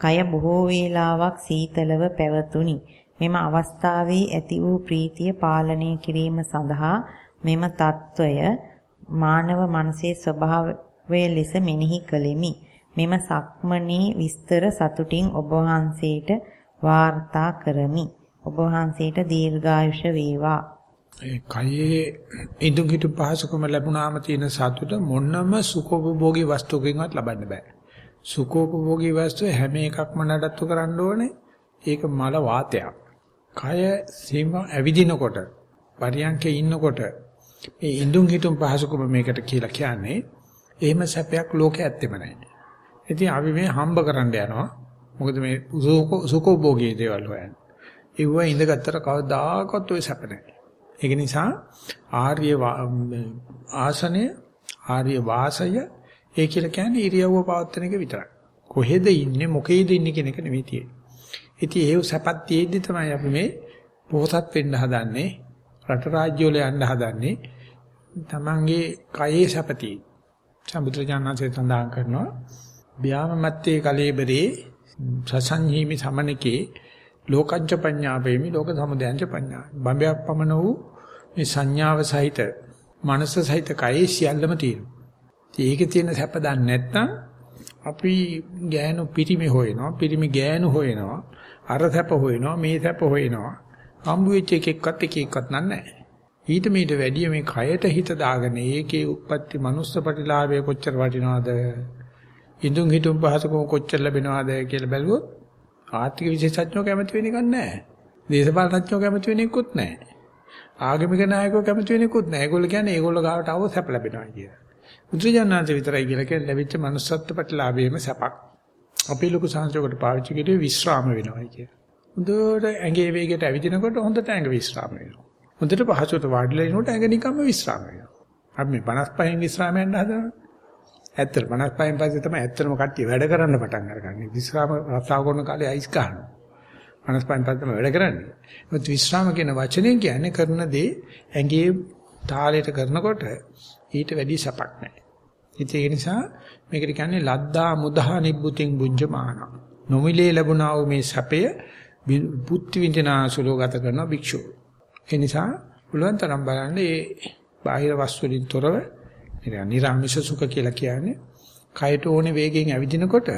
කය බොහෝ වේලාවක් සීතලව පැවතුණි. මෙම අවස්ථාවේ ඇති වූ ප්‍රීතිය පාලනය කිරීම සඳහා මෙම తত্ত্বය මානව මනසේ ස්වභාවය ලෙස මෙනෙහි කළෙමි. මෙම සක්මනේ විස්තර සතුටින් ඔබ වහන්සේට වාර්තා කරමි. ඔබ වහන්සේට දීර්ඝායුෂ වේවා. ඒ කයේ ඉදුම් හිටු පහසුකම ලැබුණාම තියෙන සතුට මොනම සුඛෝපභෝගී වස්තුවකින්වත් ලබන්න බෑ. සුඛෝපභෝගී වස්තු හැම එකක්ම නඩත්තු කරන්න ඕනේ. ඒක මල වාතයක්. කය සීම ඇවිදිනකොට පරියන්කේ ඉන්නකොට මේ ඉදුම් හිටුම් පහසුකම මේකට කියලා කියන්නේ එහෙම සැපයක් ලෝකේ ඇත්තෙම නැහැ. ඉතින් අපි මේ හම්බ කරන්න යනවා. මොකද මේ සුඛෝපභෝගී දේවල් හොයන්නේ. ඒව ඉඳගත්තර කවදාකවත් ඔය සැප නැහැ. ඒක නිසා ආර්ය ආසනය ආර්ය වාසය ඒ කියලා කියන්නේ ඉරියව්ව පවත්වන එක විතරයි. කොහෙද ඉන්නේ මොකේද ඉන්නේ කියන එක නෙවෙයි තියෙන්නේ. ඉතින් ඒව සැපත් තියෙද්දි තමයි අපි මේ පොහසත් වෙන්න හදන්නේ රට රාජ්‍ය වල යන්න හදන්නේ තමන්ගේ කයේ සැපතියි. සම්බුද්ධජානනාංශය සඳහන් කරනවා බ්‍යාම මත්තේ කලේබරේ සසංහීමි සමනකේ ලෝකංච පඤ්ඤාපේමි ලෝක සමුදයංච පඤ්ඤා. බඹයක් පමණ වූ මේ සංඥාව සහිත මනස සහිත කයේ සියල්ලම තියෙනවා. ඒකේ තියෙන සැප දන්නේ නැත්නම් අපි ගෑනු පිරිමි හොයනවා, පිරිමි ගෑනු හොයනවා, අර සැප හොයනවා, මේ සැප හොයනවා. හම්බු වෙච්ච එකෙක්වත් එක එකක්වත් නැහැ. ඊට මීට වැඩිය මේ කයට හිත දාගෙන ඒකේ උප්පත්ති මනුස්ස ප්‍රතිලාභය කොච්චර වටිනවද? ඉදුම් හිටුම් පහසුකම කොච්චර ලැබෙනවද කියලා බැලුවොත් ආර්ථික විශේෂඥයෝ කැමති වෙන්නේ නැහැ. දේශපාලනඥයෝ කැමති වෙන්නේ කුත් නැහැ. ආගමික නායකයෝ කැමති වෙන්නේකුත් නැහැ. ඒගොල්ලෝ කියන්නේ ඒගොල්ලෝ ගාවට આવොත් සැප ලැබෙනවා කියලා. බුදුජානනාංශ විතරයි කියලා කියන්නේ ලැබිච්ච manussත්ත්ව ප්‍රතිලාභයේම සැපක්. අපේ ලොකු සංසෝගකට පාවිච්චි කරුවේ විශ්‍රාම වෙනවා කියලා. හොඳට ඇඟේ වේගයට ඇවිදිනකොට හොඳට ඇඟ විශ්‍රාම වෙනවා. හොඳට පහසුවට වාඩිලා ඉනකොට ඇඟ නිකම්ම විශ්‍රාම වෙනවා. අපි මේ 55න් විශ්‍රාමයෙන් හදනවා. ඇත්තට 55න් පස්සේ තමයි ඇත්තටම කට්ටිය වැඩ කරන්න පටන් අරගන්නේ. විශ්‍රාම රස්සාව කරන කාලේ අයිස් ගන්නවා. මනස්පයින් පස්සම වැඩ කරන්නේ. ඒත් විශ්‍රාම කියන වචනේ කියන්නේ කරන දේ ඇඟේ තාලයට කරනකොට ඊට වැඩි සපක් නැහැ. ඉතින් ඒ නිසා මේකට කියන්නේ ලද්දා මුදා නිබ්බුතින් බුඤ්ජමාන. නොමිලේ ලැබුණා වූ මේ සැපය බුද්ධ විඳිනාසුලෝ ගත කරන භික්ෂුව. ඒ නිසා පුළුවන් තරම් බලන්න මේ බාහිර වස්තු වලින් තොරව නිරාමිෂ සුඛ කියලා කියන්නේ කයට ඕනේ වේගෙන් ඇවිදිනකොට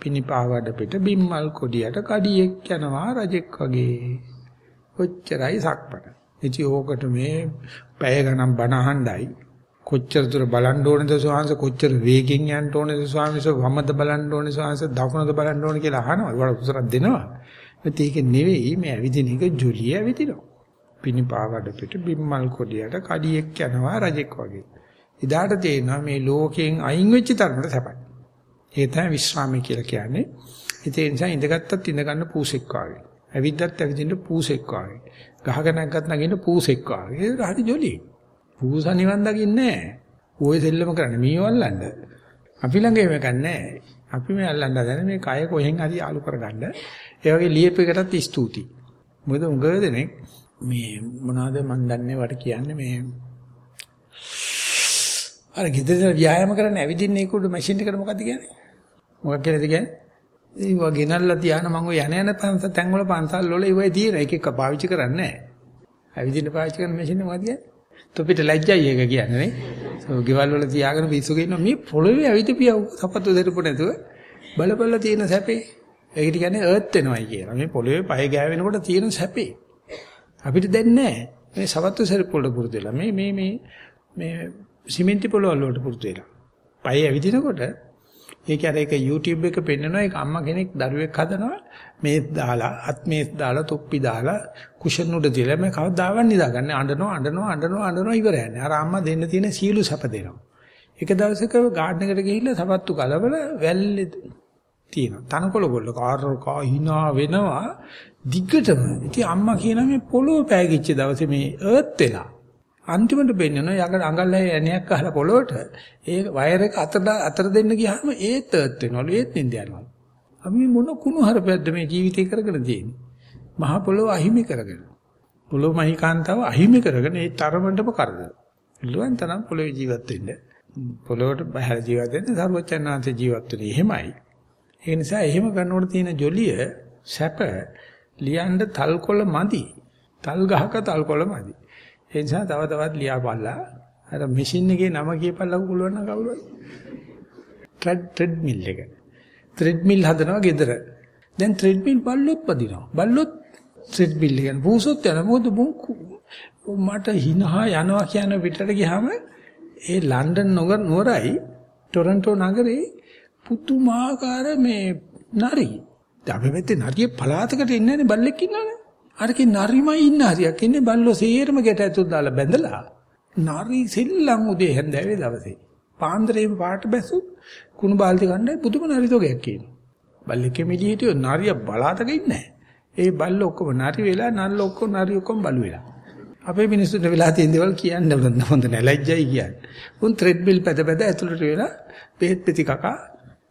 පිනිපාවඩ පිට බිම්මල් කොඩියට කඩියෙක් යනවා රජෙක් වගේ. කොච්චරයි සක්පට. ඉති ඕකට මේ පැය ගණන් බණ අහණ්ඩයි. කොච්චර දුර බලන්න ඕනේද ස්වාංශ කොච්චර වේගෙන් යන්න ඕනේද ස්වාමීස වමද බලන්න ඕනේ ස්වාංශ දකුණද බලන්න ඕනේ කියලා අහනවා. ඒවට උසරක් දෙනවා. ඒත් ඒක නෙවෙයි මේ ඇවිදින එක ජොලිය ඇවිදිනවා. පිනිපාවඩ පිට බිම්මල් කොඩියට කඩියෙක් යනවා රජෙක් වගේ. ඉදාට තේරෙනවා මේ ලෝකයෙන් අයින් වෙච්ච තරමට සැපයි. ඒ තමයි විශ්‍රාමය කියලා කියන්නේ. ඒ නිසා ඉඳගත්තත් ඉඳ ගන්න පූසෙක් වාගේ. ඇවිද්දත් ඇවිදින්න පූසෙක් වාගේ. ගහක නැග්ගත් නගින්න පූසෙක් වාගේ. ඒක හරි ජොලි. පූස නිවන් දකින්නේ නැහැ. ඔය දෙල්ලම කරන්නේ මේ වල්ලන්න. අපි ළඟ මේක නැහැ. අපි මේ අල්ලන්න හදන මේ කය කොහෙන් හරි ආලු කරගන්න. ඒ වගේ ලියපෙකටත් ස්තුතියි. මොකද උඟ දෙනෙක් මේ මොනවද මන් දන්නේ වට කියන්නේ මේ අර ගෙදර ව්‍යායාම කරන්න ඇවිදින්නේ ඒකට මැෂින් එකට මොකද්ද කියන්නේ? මොකක් කියලාද කියන්නේ? ඒවා ගෙනල්ලා තියාන මම ඔය යන යන පන්සල් තැන් වල පන්සල් වල ඒවයි තියෙන එක එක පාවිච්චි කරන්නේ නැහැ. ඇවිදින්න පාවිච්චි කරන මැෂින් එක මොකද කියන්නේ? තොපිට ලැජ්ජයි ඒක කියන්නේ නේ. සෝ ගෙවල් වල තියාගෙන පිස්සු ගෙන්න මේ පොළවේ ඇවිදපියව සපත්තු දෙරපො නැතුව බලපල්ලා තියෙන සැපේ. ඒකට කියන්නේ අර්ත් වෙනවයි කියලා. මේ පොළවේ පය ගෑවෙනකොට තියෙන සැපේ. අපිට දැන් නැහැ. මේ සවත්තු සෙරප් වලට පුරුදු වෙලා මේ මේ මේ මේ සිමෙන්ති පොළවල් වලට පුරුදු වෙලා. පය ඇවිදිනකොට ඒක අර ඒක YouTube එක පෙන්නනවා ඒක අම්මා කෙනෙක් දරුවෙක් හදනවා මේ දාලා අත් මේ දාලා තොප්පි දාලා කුෂන් උඩ තියලා මේ කවදාවත් නිදාගන්නේ අඬනවා අඬනවා අඬනවා අඬනවා ඉවරයි යන්නේ. අර අම්මා දෙන්න තියෙන සීළු සැප දෙනවා. එක දවසක ගාඩන් එකට ගිහිල්ලා සපත්තු කලවල වැල්ලේ තියෙනවා. තනකොළ ගොල්ල කාර් කා hina වෙනවා දිග්ගටම. ඉතින් අම්මා කියන මේ පොළොව පෑගිච්ච දවසේ මේ අර්ත් වෙලා අන්තිමට බෙන්නන යකඩ අඟල්ලේ ඇණයක් අහලා පොළොවට ඒ වයර් එක අතට අතර දෙන්න ගියාම ඒත් අර්ත් වෙනවලු ඒත් නින්ද යනවා. අපි මොන කුණු හරපැද්ද මේ ජීවිතේ කරගෙන තියෙන්නේ. මහ පොළොව අහිමි කරගෙන. පොළොව මහීකාන්තාව අහිමි කරගෙන ඒ තරමටම කරදර. පුළුවන් තරම් පොළොවේ ජීවත් වෙන්න. පොළොවට බහැර ජීවත් වෙන්න සර්වචන්නාන්සේ ජීවත් වෙන්නේ එහෙමයි. ඒ නිසා එහෙම කරනකොට තියෙන ජොලිය සැප ලියන්න තල්කොළ මදි. තල් ගහක තල්කොළ මදි. ඒ නිසා තව තවත් ලියාපල්ලා. අර මැෂින් එකේ නම කියපල්ලා පුළුවන් නම් කවුරුයි. ට්‍රෙඩ් ට්‍රෙඩ් මිල් එක. ට්‍රෙඩ් මිල් හදනවා ගෙදර. දැන් ට්‍රෙඩ් මිල් බල්ලොත් පදිනවා. බල්ලොත් ට්‍රෙඩ් මිල් එක පූසොත් යන මොකද මට හිනහා යනවා කියන පිටට ගියාම ඒ ලන්ඩන් නුවරයි ටොරන්ටෝ නගරේ පුදුමාකාර මේ නරි. අපි මෙතේ නරිය පලාතකට ඉන්නේ නැනේ බල්ලෙක් ඉන්නවනේ. අරකේ නරිමයි ඉන්න හරියක් ඉන්නේ බල්ලෝ සේරම ගෙට ඇතුල් දාලා බැඳලා. නරි සෙල්ලම් උදේ හැන්දෑවේ දවසේ. පාන්දරේම පාට බැසුත් කුණු බාල්දි ගන්නයි පුදුම නරිතෝගයක් කියනවා. බල්ලෙක්ගේ මිලි හිටියෝ නරිය බලාතක ඉන්නේ ඒ බල්ල ඔක්කොම නරි වෙලා නල්ල ඔක්කොම නරි ඔක්කොම බලු වෙලා. අපේ මිනිස්සුන්ට වෙලා තියෙන දේවල් කියන්න හොඳ නැහැ ලැජ්ජයි කියන්නේ. උන් ත්‍රෙඩ් මිල් පැද පැද ඇතුළට වෙලා බෙහෙත් පෙති කකා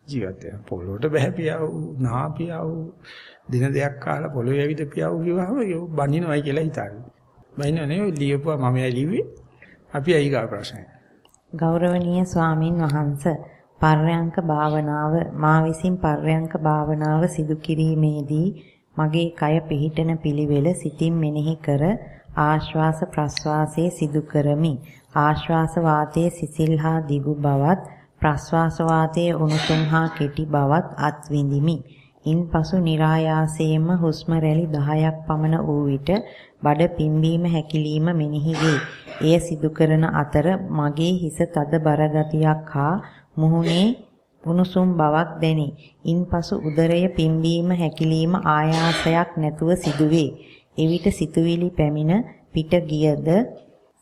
ජීවත් වෙනවා. පොළොවට බහැපියව, නාපියව, දින දෙකක් කාලා පොළොවේ ඇවිද පියව කිව්වම බනිනවයි කියලා හිතන්නේ. බනිනව නෙවෙයි ලියපුවා මම ඇලිව්වේ. අපි අයිගා ප්‍රශ්නය. ගෞරවනීය ස්වාමින් වහන්සේ පර්යංක භාවනාව මා විසින් පර්යංක භාවනාව සිදු කිරීමේදී මගේ කය පිහිටන පිළිවෙල සිතින් මෙනෙහි කර ආශ්වාස ප්‍රශ්වාසයේ සිදු කරමි. ආශ්වාස වාතයේ සිසිල් හා දිගු බවත් ප්‍රශ්වාස වාතයේ උණුසුම් හා කෙටි බවත් අත්විඳිමි. ඉන්පසු નિરાයාසයෙන්ම හුස්ම රැලි 10ක් පමණ වූ විට බඩ පිම්බීම හැකිලිම මෙනෙහි වේ. එය සිදු කරන අතර මගේ හිස තද බර ගතියක් හා මුහුණේ උණුසුම් බවක් දැනේ. ඉන්පසු උදරය පිම්බීම හැකිලිම ආයාසයක් නැතුව සිදුවේ. එවිට සිතුවිලි පැමිණ පිට ගියද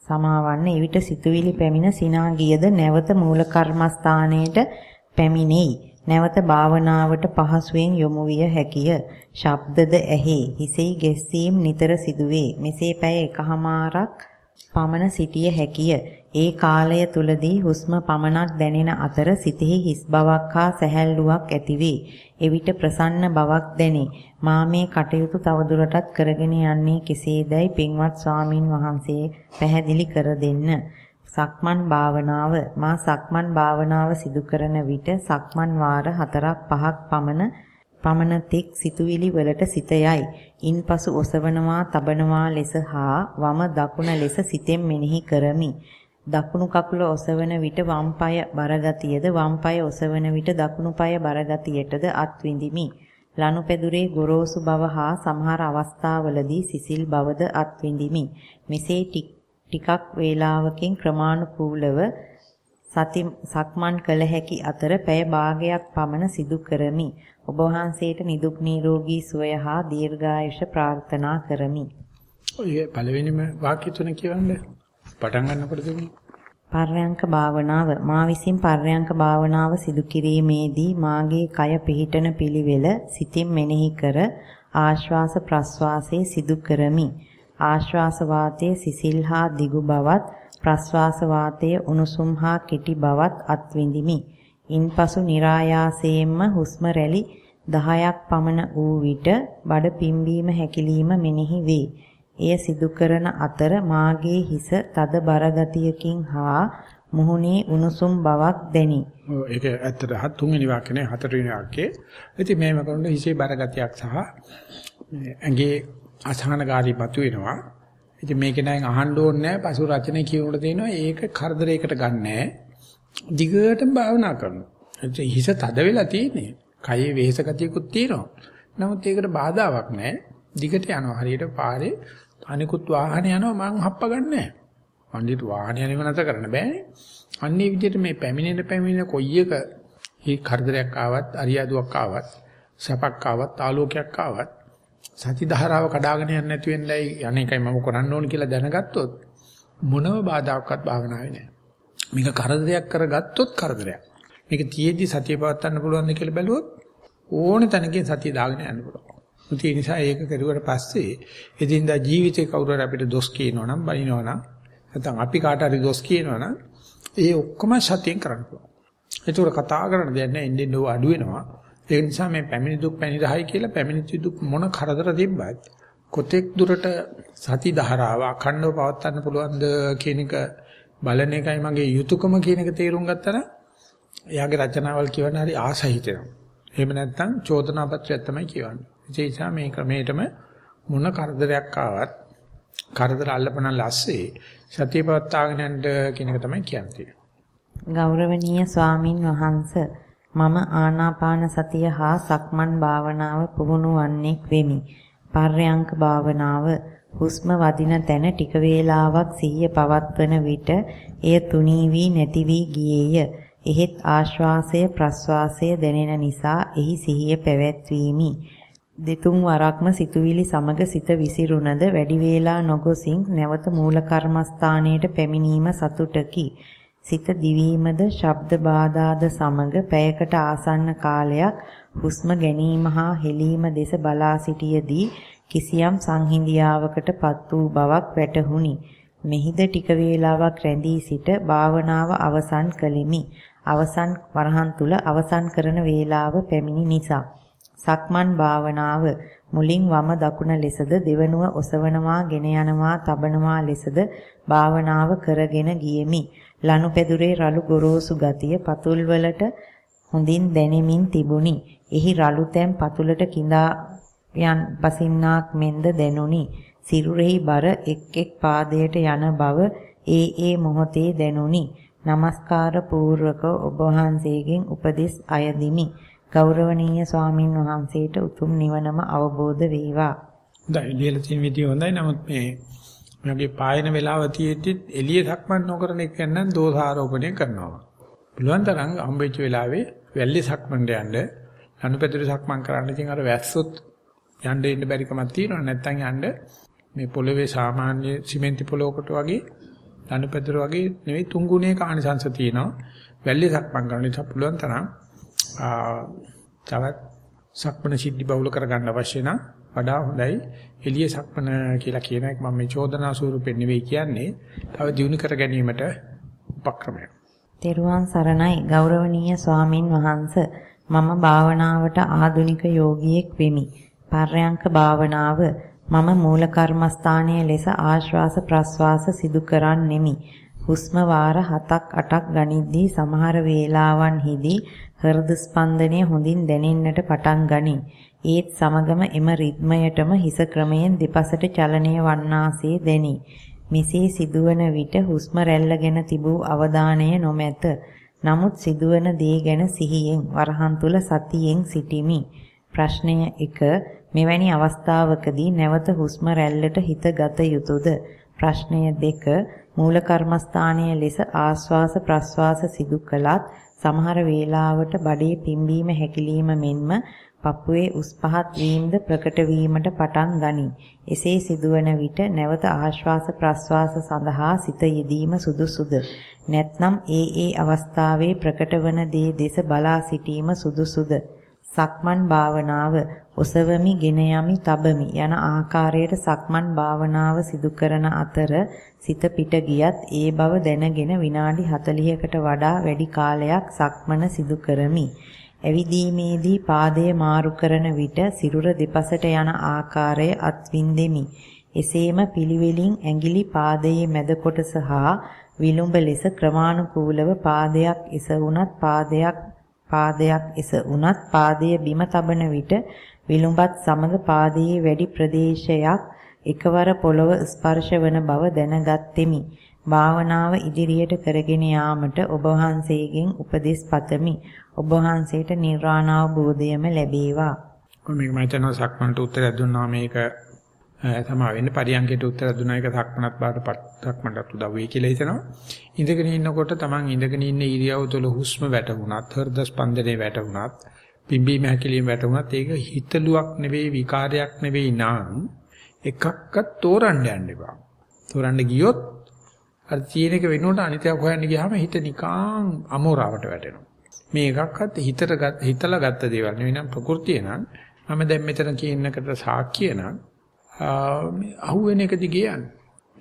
සමාවන්න එවිට සිතුවිලි පැමිණ සිනා ගියද නැවත මූල කර්මස්ථානයට පැමිණෙයි. නැවත භාවනාවට පහසුවෙන් යොමු විය හැකිය. ශබ්දද ඇහි. හිසෙහි ගැස්සීම් නිතර සිදුවේ. මෙසේ පැය එකහමාරක් පමණ සිටිය හැකිය. ඒ කාලය තුලදී හුස්ම පමණක් දැනෙන අතර සිතෙහි හිස් බවක් හා සැහැල්ලුවක් ඇතිවේ. එවිට ප්‍රසන්න බවක් දැනේ. මා මේ කටයුතු තවදුරටත් කරගෙන යන්නේ කෙසේදයි පින්වත් ස්වාමින් වහන්සේ පැහැදිලි කර දෙන්න. සක්මන් භාවනාව මා සක්මන් භාවනාව සිදු කරන විට සක්මන් වාර 4ක් 5ක් පමණ පමණ තෙක් සිතුවිලි වලට සිත යයි. ඉන්පසු ඔසවනවා, තබනවා ලෙස හා වම දකුණ ලෙස සිතෙන් මෙනෙහි කරමි. දකුණු කකුල ඔසවන විට වම් පාය බරගතියද වම් පාය ඔසවන විට දකුණු පාය බරගතියටද අත්විඳිමි. ලනුපැදුරේ ගොරෝසු බව හා සමහර අවස්ථාවලදී සිසිල් බවද අත්විඳිමි. මෙසේ ටිකක් වේලාවකින් ක්‍රමානුකූලව සති සක්මන් කළ හැකි අතර පැය භාගයක් පමණ සිදු කරමි. ඔබ වහන්සේට නිදුක් නිරෝගී සුවය හා දීර්ඝායුෂ ප්‍රාර්ථනා කරමි. ඔය පළවෙනිම වාක්‍ය තුන කියවන්නේ පටන් ගන්නකොට දෙන්නේ. පර්යංක භාවනාව මා විසින් පර්යංක භාවනාව සිදු කිරීමේදී මාගේ කය පිහිටන පිළිවෙල සිතින් මෙනෙහි කර ආශ්වාස ප්‍රශ්වාසයේ සිදු කරමි. ආශ්වාස වාතයේ සිසිල් හා දිගු බවත් ප්‍රශ්වාස වාතයේ උණුසුම් හා කෙටි බවත් අත්විඳිමි. ඉන්පසු નિરાයාසයෙන්ම හුස්ම රැලි 10ක් පමණ වූ විට බඩ පිම්බීම හැකිලිම මෙනෙහි වේ. එය සිදු කරන අතර මාගේ හිස තද බර ගතියකින් හා මුහුණේ උණුසුම් බවක් දැනේ. ඔව් ඒක ඇත්තට හත් තුන්වෙනි වාක්‍යනේ හතරවෙනි වාක්‍යයේ. ඉතින් මේව කරනකොට හිසේ බර ගතියක් සහ ඇඟේ අසහනකාරී පතු වෙනවා. ඉතින් මේක නෑන් අහන්න ඕනේ නෑ පසු රචනයේ කියනකොට තියෙනවා ඒක කරදරයකට ගන්නෑ. දිගටම භාවනා කරනවා. හිස තද වෙලා තියෙන්නේ. කයේ වෙහෙස ගතියකුත් තියෙනවා. නමුත් ඒකට බාධාවක් නැහැ. දිගට යනවා. හරියට පාරේ අනිකුත් වාහන යනවා මං හප්ප ගන්නෑ. අනිත් වාහන යනව නැත කරන්න බෑනේ. අන්නේ විදිහට මේ පැමිණෙන පැමිණෙන කොයි එක මේ කරදරයක් ආවත් අරියාදුවක් ආවත් සැපක් ආවත් ආලෝකයක් ආවත් සති ධාරාව කඩාගෙන යන්නේ නැති වෙන්නයි අනේකයි මම කරන්න ඕන කියලා දැනගත්තොත් මොනම බාධාවක්වත් භාවනාවේ නැහැ. මේක කරදරයක් කරගත්තොත් කරදරයක්. මේක තියේදී සතිය පවත්වන්න පුළුවන්ද කියලා බැලුවොත් ඕන තැනකින් සතිය දාගෙන යන්න පුළුවන්. ඒ නිසා ඒක කරුවට පස්සේ එදින්දා ජීවිතේ කවුරු හරි අපිට දොස් කියනවා නම් බනිනවා නම් නැත්නම් අපි කාට හරි දොස් කියනවා නම් ඒ ඔක්කොම සතියෙන් කරන්න පුළුවන්. ඒතකොට කතා කරන්න දෙයක් නැහැ එන්නේ නෝ අඩු වෙනවා. ඒ නිසා මේ පැමිණි දුක් පැනිරහයි කියලා පැමිණි දුක් මොන කරදර තිබ්බත් කොතෙක් දුරට සති ධාරාව අඛණ්ඩව පවත්වන්න පුළුවන්ද කියන එක බලන එකයි මගේ යුතුයකම කියන එක තේරුම් ගත්තා නම් එයාගේ රචනාවල් කියවන්න හරි ආසහිතෙනවා. එහෙම නැත්නම් චෝදනා පත්‍රයක් තමයි කියවන්නේ. ඒ නිසා මේ ක්‍රමයටම මොන කරදරයක් ආවත් කරදර අල්ලපන ලස්සේ සතිය පවත්වාගෙන යන්න කියන එක තමයි කියන්නේ. ගෞරවනීය ස්වාමින් වහන්සේ මම ආනාපාන සතිය හා සක්මන් භාවනාව පුහුණු වන්නෙක් වෙමි. පර්යංක භාවනාව හුස්ම වදින තැන ටික වේලාවක් සිහිය පවත්වන විට එය තුනී වී නැති වී ගියේය. එහෙත් ආශ්වාසය ප්‍රශ්වාසය දැනෙන නිසා එහි සිහිය පැවැත්වීමි. දෙතුන් වරක්ම සිතුවිලි සමග සිත විසිරුණද වැඩි වේලා නොගොසින් නැවත මූල කර්මස්ථානයට පැමිණීම සතුටකි. සිත දිවීමද ශබ්ද බාධාද සමග පැයකට ආසන්න කාලයක් හුස්ම ගැනීම හා හෙලීම දෙස බලා සිටියේදී කිසියම් සංහිඳියාවකටපත් වූ බවක් වැටහුණි. මෙහිද ටික වේලාවක් රැඳී සිට භාවනාව අවසන් කළෙමි. අවසන් වරහන් තුල අවසන් කරන වේලාව පැමිණි නිසා සක්මන් භාවනාව මුලින් වම දකුණ ලෙසද දෙවනුව ඔසවනවා ගෙන යනවා තබනවා ලෙසද භාවනාව කරගෙන ගියෙමි ලනුපැදුරේ රළු ගොරෝසු ගතිය පතුල් වලට හොඳින් දැනෙමින් තිබුණි එහි රළු තැන් පතුලට කිඳා යන් පසින්නාක් මෙන්ද දැනුනි සිරුරෙහි බර එක් එක් පාදයට යන බව ඒ ඒ මොහොතේ දැනුනි নমස්කාර පූර්වක ඔබ වහන්සේගෙන් උපදෙස් අයදිමි. ගෞරවනීය ස්වාමින් වහන්සේට උතුම් නිවනම අවබෝධ වේවා. හොඳයි ලියලා තියෙන වීඩියෝ හොඳයි. නමුත් මේ මගේ පායන වෙලාව තියෙද්දි එළිය සක්මන් නොකරන එක නම් දෝෂාරෝපණය කරනවා. පුළුවන් තරම් හම්බෙච්ච වෙලාවේ වැල්ලේ සක්මන්ට යන්න අනුපැදුරු සක්මන් කරන්න ඉතින් අර වැස්සොත් යන්න ඉන්න බැරි කමක් තියෙනවා. නැත්තම් යන්න මේ පොළවේ සාමාන්‍ය සිමෙන්ති පොළොවකට වගේ ධනුපැදුර වගේ නෙවෙයි තුන් ගුණයක ආනිසංශ තියෙනවා. වැල්ලේ සක්මන් කරන නිසා පුළුවන් තරම් තවත් සක්මන සිද්ධි බහුල කරගන්න අවශ්‍ය නම් වඩා හොඳයි එළිය සක්මන කියලා කියන එක මම මේ චෝදනා ස්වරූපෙන් නෙවෙයි කියන්නේ. තව දිනු කර ගැනීමට උපක්‍රමයක්. තෙරුවන් සරණයි ගෞරවනීය ස්වාමින් වහන්සේ මම භාවනාවට ආධුනික යෝගියෙක් වෙමි. පර්යංක භාවනාව මම මූල කර්මස්ථානයේ ලෙස ආශ්වාස ප්‍රශ්වාස සිදු කරන්නෙමි. හුස්ම වාර 7ක් 8ක් ගනිද්දී සමහර වේලාවන්හිදී හෘද ස්පන්දනය හොඳින් දැනෙන්නට පටන් ගනී. ඒත් සමගම එම රිද්මයටම හිස ක්‍රමයෙන් දෙපසට චලනය වන්නාසේ දැනේ. මෙසේ සිදුවන විට හුස්ම රැල්ල තිබූ අවධානය නොමැත. නමුත් සිදුවන දේ ගැන සිහියෙන් වරහන් තුල සතියෙන් සිටිමි. ප්‍රශ්නය 1 මෙවැනි අවස්ථාවකදී නැවත හුස්ම රැල්ලට හිත ගත යුතුයද? ප්‍රශ්නය දෙක මූල කර්මස්ථානයේ ලෙස ආස්වාස ප්‍රස්වාස සිදු කළත් සමහර වේලාවට බඩේ පිම්බීම හැකිලිම මෙන්ම පපුවේ උස් පහත් වීමද ප්‍රකට වීමට පටන් ගනී. එසේ සිදුවන විට නැවත ආශ්වාස ප්‍රශ්වාස සඳහා සිත යෙදීම සුදුසුද? නැත්නම් ඒ ඒ අවස්ථාවේ ප්‍රකට වන දේ දෙස බලා සිටීම සුදුසුද? සක්මන් භාවනාව ඔසවමි ගෙන යමි තබමි යන ආකාරයට සක්මන් භාවනාව සිදු කරන අතර සිත පිට ගියත් ඒ බව දැනගෙන විනාඩි 40කට වඩා වැඩි කාලයක් සක්මන සිදු කරමි. ඇවිදීමේදී පාදයේ මාරු කරන විට සිරුර දෙපසට යන ආකාරය අත්විඳෙමි. එසේම පිළිවෙලින් ඇඟිලි පාදයේ මැද කොටස හා විලුඹ ලෙස ක්‍රමානුකූලව පාදයක් එසවුනත් පාදයක් පාදයක් එස උනත් පාදයේ බිම තබන විට විලුඹත් සමග පාදයේ වැඩි ප්‍රදේශයක් එකවර පොළව ස්පර්ශ වන බව දැනගත්ෙමි. භාවනාව ඉදිරියට කරගෙන යාමට ඔබ වහන්සේගෙන් උපදෙස් පතමි. ඔබ වහන්සේට නිර්වාණ අවබෝධයම ලැබේවා. මේක මම හිතනවා සක්මන්ට උත්තරයක් දුන්නා මේක තමයි වෙන්නේ පරියන්කයට උත්තර දුන්නා එක සක්මනත් බාටපත් සක්මන්ටත් උදව් වෙයි කියලා හිතනවා. ඉඳගෙන ඉන්නකොට Taman ඉඳගෙන ඉන්න ඉරියව් තුළ හුස්ම වැටුණත් හෘද ස්පන්දනයේ වැටුණත් පිම්බීම හැකිලිම වැටුණත් ඒක හිතලුවක් නෙවෙයි විකාරයක් නෙවෙයි නාම් එකක්වත් තෝරන්න යන්න එපා. තෝරන්න ගියොත් අර තියෙන එක වෙනුවට අනිත්‍යයක් හොයන්න ගියාම හිත නිකං අමෝරාවට වැටෙනවා. මේ එකක්වත් හිතට හිතලා ගත්ත දේවල් නෙවෙයි නම් ප්‍රകൃතිය නම් මම දැන් මෙතන කියනකට සාක්කිය නම් අහුවෙන එක දිගේ යන්න.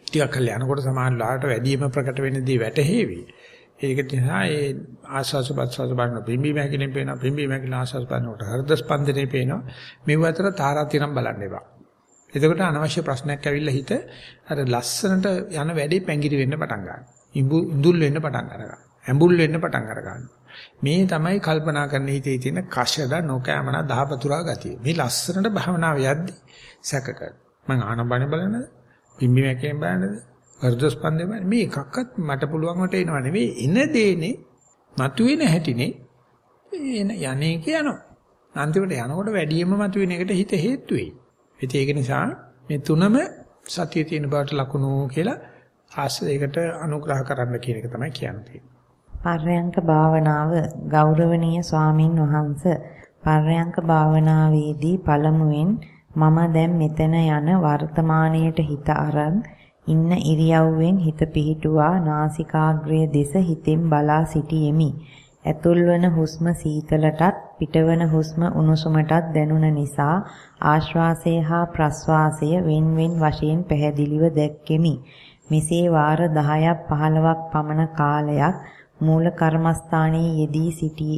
ටිකක් කල් යනකොට සමානලාට වැඩිම ප්‍රකට වෙන දේ වැටහෙවි. ඒක නිසා ඒ ආස්වාස ප්‍රස්වාස බලන පිම්බි මහැකිලින් පේනවා පිම්බි මහැකිලින් ආස්වාස බලනකොට හෘද ස්පන්දනේ පේනවා. මේව අතර තාරාතිරම් බලන්න එපා. එතකොට අනවශ්‍ය ප්‍රශ්නයක් ඇවිල්ලා හිත අර ලස්සනට යන වැඩේ පැංගිරි වෙන්න පටන් ගන්නවා. ඉඳුල් වෙන්න පටන් ගන්නවා. ඇඹුල් වෙන්න පටන් අර ගන්නවා. මේ තමයි කල්පනා කරන්න හිතේ තියෙන කෂද නොකෑමන දහපතුරා ගතිය. මේ ලස්සනට භවනාව යද්දි සැක කර. මං ආනබන බලනද? පිම්බි මැකෙන් බලනද? වර්ධස්පන්දේ බලන මේ එකක්වත් මට පුළුවන් වට එනව නෙවෙයි. එන දේනේ මතුවෙන හැටිනේ එන යන්නේ කියනවා. අන්තිමට යනකොට වැඩියෙන්ම මතුවෙන එකට හිත හේතු වෙයි. ඒක නිසා මේ තුනම සතිය තියෙන බවට ලකුණු කියලා ආශ්‍රයයකට අනුග්‍රහ කරන්න කියන එක තමයි කියන්නේ. පර්යංක භාවනාව ගෞරවනීය ස්වාමින් වහන්ස පර්යංක භාවනාවේදී පළමුවෙන් මම දැන් මෙතන යන වර්තමානයට හිත අරන් ඉන්න ඉරියව්වෙන් හිත පිහිටුවා නාසිකාග්‍රය දෙස හිතෙන් බලා සිටියෙමි. ඇතුල්වන හුස්ම සීතලටත් පිටවන හුස්ම උණුසුමටත් දැනුන නිසා ආශ්වාසය හා ප්‍රශ්වාසය wen wen වශයෙන් පැහැදිලිව දැක්කෙමි. මෙසේ වාර 10ක් 15ක් පමණ කාලයක් මූල කර්මස්ථානයේ යෙදී සිටි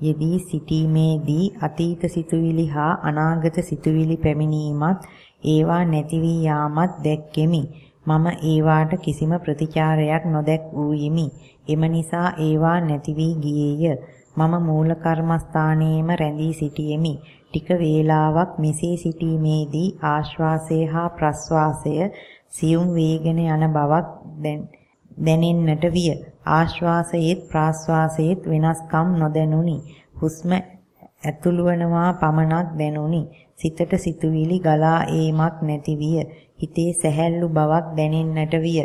යෙදී සිටීමේදී අතීත සිතුවිලි හා අනාගත සිතුවිලි පැමිණීමත් ඒවා නැති වී යාමත් දැක්කෙමි. මම ඒවාට කිසිම ප්‍රතිචාරයක් නොදැක් වූයෙමි. එම නිසා ඒවා නැති වී ගියේය. මම මූල කර්මස්ථානයේම රැඳී සිටියෙමි. ටික වේලාවක් මෙසේ සිටීමේදී ආශ්වාසය හා ප්‍රශ්වාසය සියුම් වේගෙන යන බවක් දැනෙන්නට විය. ආශ්වාසයේත් ප්‍රාශ්වාසයේත් වෙනස්කම් නොදැනුනි. හුස්ම ඇතුළු වනවා පමණක් දැනුනි. සිතට සිතුවිලි ගලා ඒමක් නැති විය. හිතේ සැහැල්ලු බවක් දැනෙන්නට විය.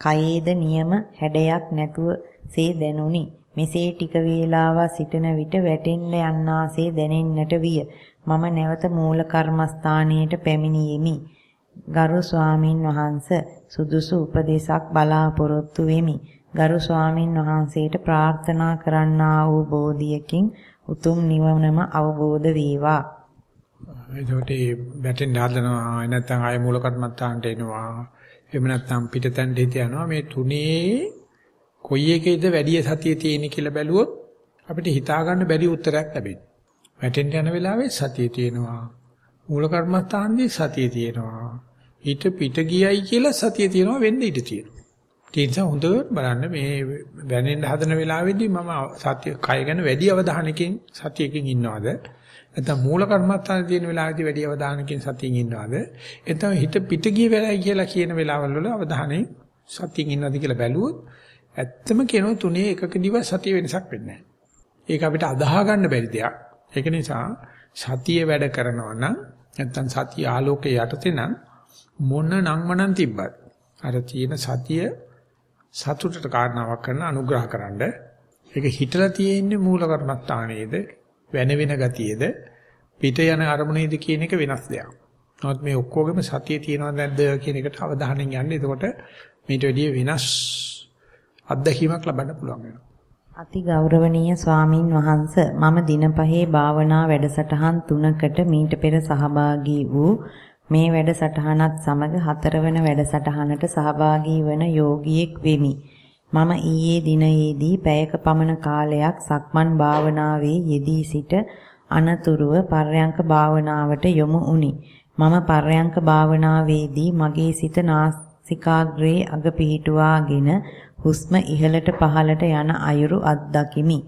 කයේද නියම හැඩයක් නැතුව සේ දැනුනි. මෙසේ ටික වේලාවක් සිටන විට වැටෙන්න යන්නාසේ දැනෙන්නට විය. මම නැවත මූල කර්මස්ථානයට පැමිණියෙමි. ගරු ස්වාමින් වහන්ස සුදුසු උපදේශක් බලාපොරොත්තු වෙමි. ගරු ස්වාමින් වහන්සේට ප්‍රාර්ථනා කරන්නා වූ බෝධියකින් උතුම් නිවනම අවබෝධ වේවා. එතකොට ඒ බැටෙන් හදනවා නැත්නම් ආය මූල කර්මත්තාන්ට එනවා එහෙම නැත්නම් පිටතෙන් හිත යනවා මේ තුනේ කොයි එකේද වැඩි සතිය තියෙන කියලා බැලුවොත් අපිට හිතා ගන්න බැරි උත්තරයක් ලැබෙනවා. වැටෙන්න යන වෙලාවේ සතිය තියෙනවා. මූල කර්මස්ථානදී සතිය තියෙනවා. ඊට පිට ගියයි කියලා සතිය තියෙනවා වෙන්න ඉඩ තියෙනවා. ඒ නිසා හොඳට බලන්න මේ වැනෙන්න හදන වෙලාවේදී මම සතිය කය ගැන වැඩි අවධානයකින් සතියකින් ඉන්නවද? නැත්නම් මූල කර්මස්ථානයේ තියෙන වෙලාවේදී වැඩි අවධානයකින් සතියින් ඉන්නවද? එතන හිත පිට ගිය වෙලාවයි කියලා කියන වෙලාවල් වල අවධානයෙන් සතියින් ඉන්නවද කියලා බැලුවොත් ඇත්තම කියනවා තුනේ එකකදීව සතිය වෙනසක් වෙන්නේ ඒක අපිට අදාහ ගන්න බැරි දෙයක්. ඒක නිසා සතිය වැඩ කරනවා නම් නැත්නම් සතිය ආලෝකයේ යටතේ නම් මොන නම්මනම් තිබ්බත් අර තියෙන සතිය සතුටට කාරණාවක් කරන අනුග්‍රහකරනද ඒක හිතලා තියෙන්නේ මූල කර්මස්ථානයේද වෙන වෙන ගතියේද පිට යන අරමුණේද කියන එක වෙනස් දෙයක්. නමුත් මේ ඔක්කොගෙම සතිය තියෙනවද නැද්ද කියන එකට අවධානයෙන් යන්න. එතකොට මේට වැඩිය වෙනස් අත්දැකීමක් ලබන්න පුළුවන් වෙනවා. අති ගෞරවනීය ස්වාමින් වහන්ස මම දින පහේ භාවනා වැඩසටහන් තුනකට මීට පෙර සහභාගී වූ මේ වැඩසටහනත් සමග හතරවන වැඩසටහනට සහභාගී වන යෝගියෙක් වෙමි. මම ඊයේ දිනයේදී පැයක පමණ කාලයක් සක්මන් භාවනාවේ යෙදී සිට අනතුරුව පර්යංක භාවනාවට යොමු වුනි. මම පර්යංක භාවනාවේදී මගේ සිත නාසිකාග්‍රේ අග පිහිටුවාගෙන හුස්ම ඉහළට පහළට යන අයුරු අත්දකිමි.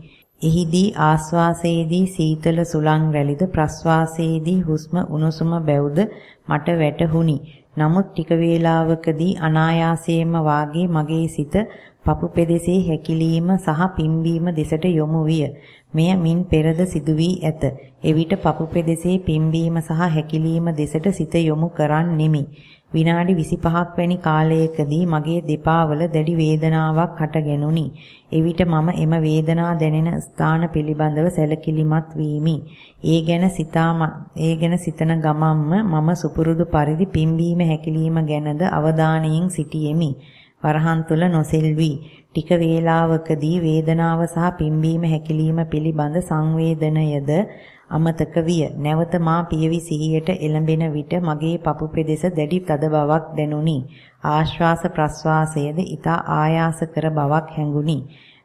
එහිදී ආස්වාසයේදී සීතල සුළං රැලිද ප්‍රස්වාසයේදී හුස්ම උණුසුම බැවුද මට වැටහුණි. නමුත් ටික වේලාවකදී අනායාසයෙන්ම වාගේ මගේ සිත පපු පෙදෙසේ හැකිලීම සහ පිම්බීම දෙසට යොමු විය. මෙය මින් පෙරද සිදු වී ඇත. එවිට පපු පෙදෙසේ පිම්බීම සහ හැකිලීම දෙසට සිත යොමු කරන්නෙමි. විනාඩි 25ක් වැනි කාලයකදී මගේ දෙපාවල දැඩි වේදනාවක් හටගෙනුනි. එවිට මම එම වේදනා දැනෙන ස්ථාන පිළිබඳව සැලකිලිමත් වීමි. ඒ ගැන සිතාම ඒ ගැන සිතන ගමම්ම මම සුපුරුදු පරිදි පිම්බීම හැකිලිම ගැනද අවධානයෙන් සිටියෙමි. වරහන් තුල නොසෙල්වි. ටික වේලාවකදී වේදනාව සහ පිම්බීම හැකිලිම පිළිබඳ සංවේදනයද අමතක විය. නැවත මා පියවි සිහියට එළඹෙන විට මගේ පපු පෙදෙස දැඩි තද බවක් දැනුනි. ආශ්වාස ප්‍රශ්වාසයේද ඊතා ආයාස කර බවක් හැඟුනි.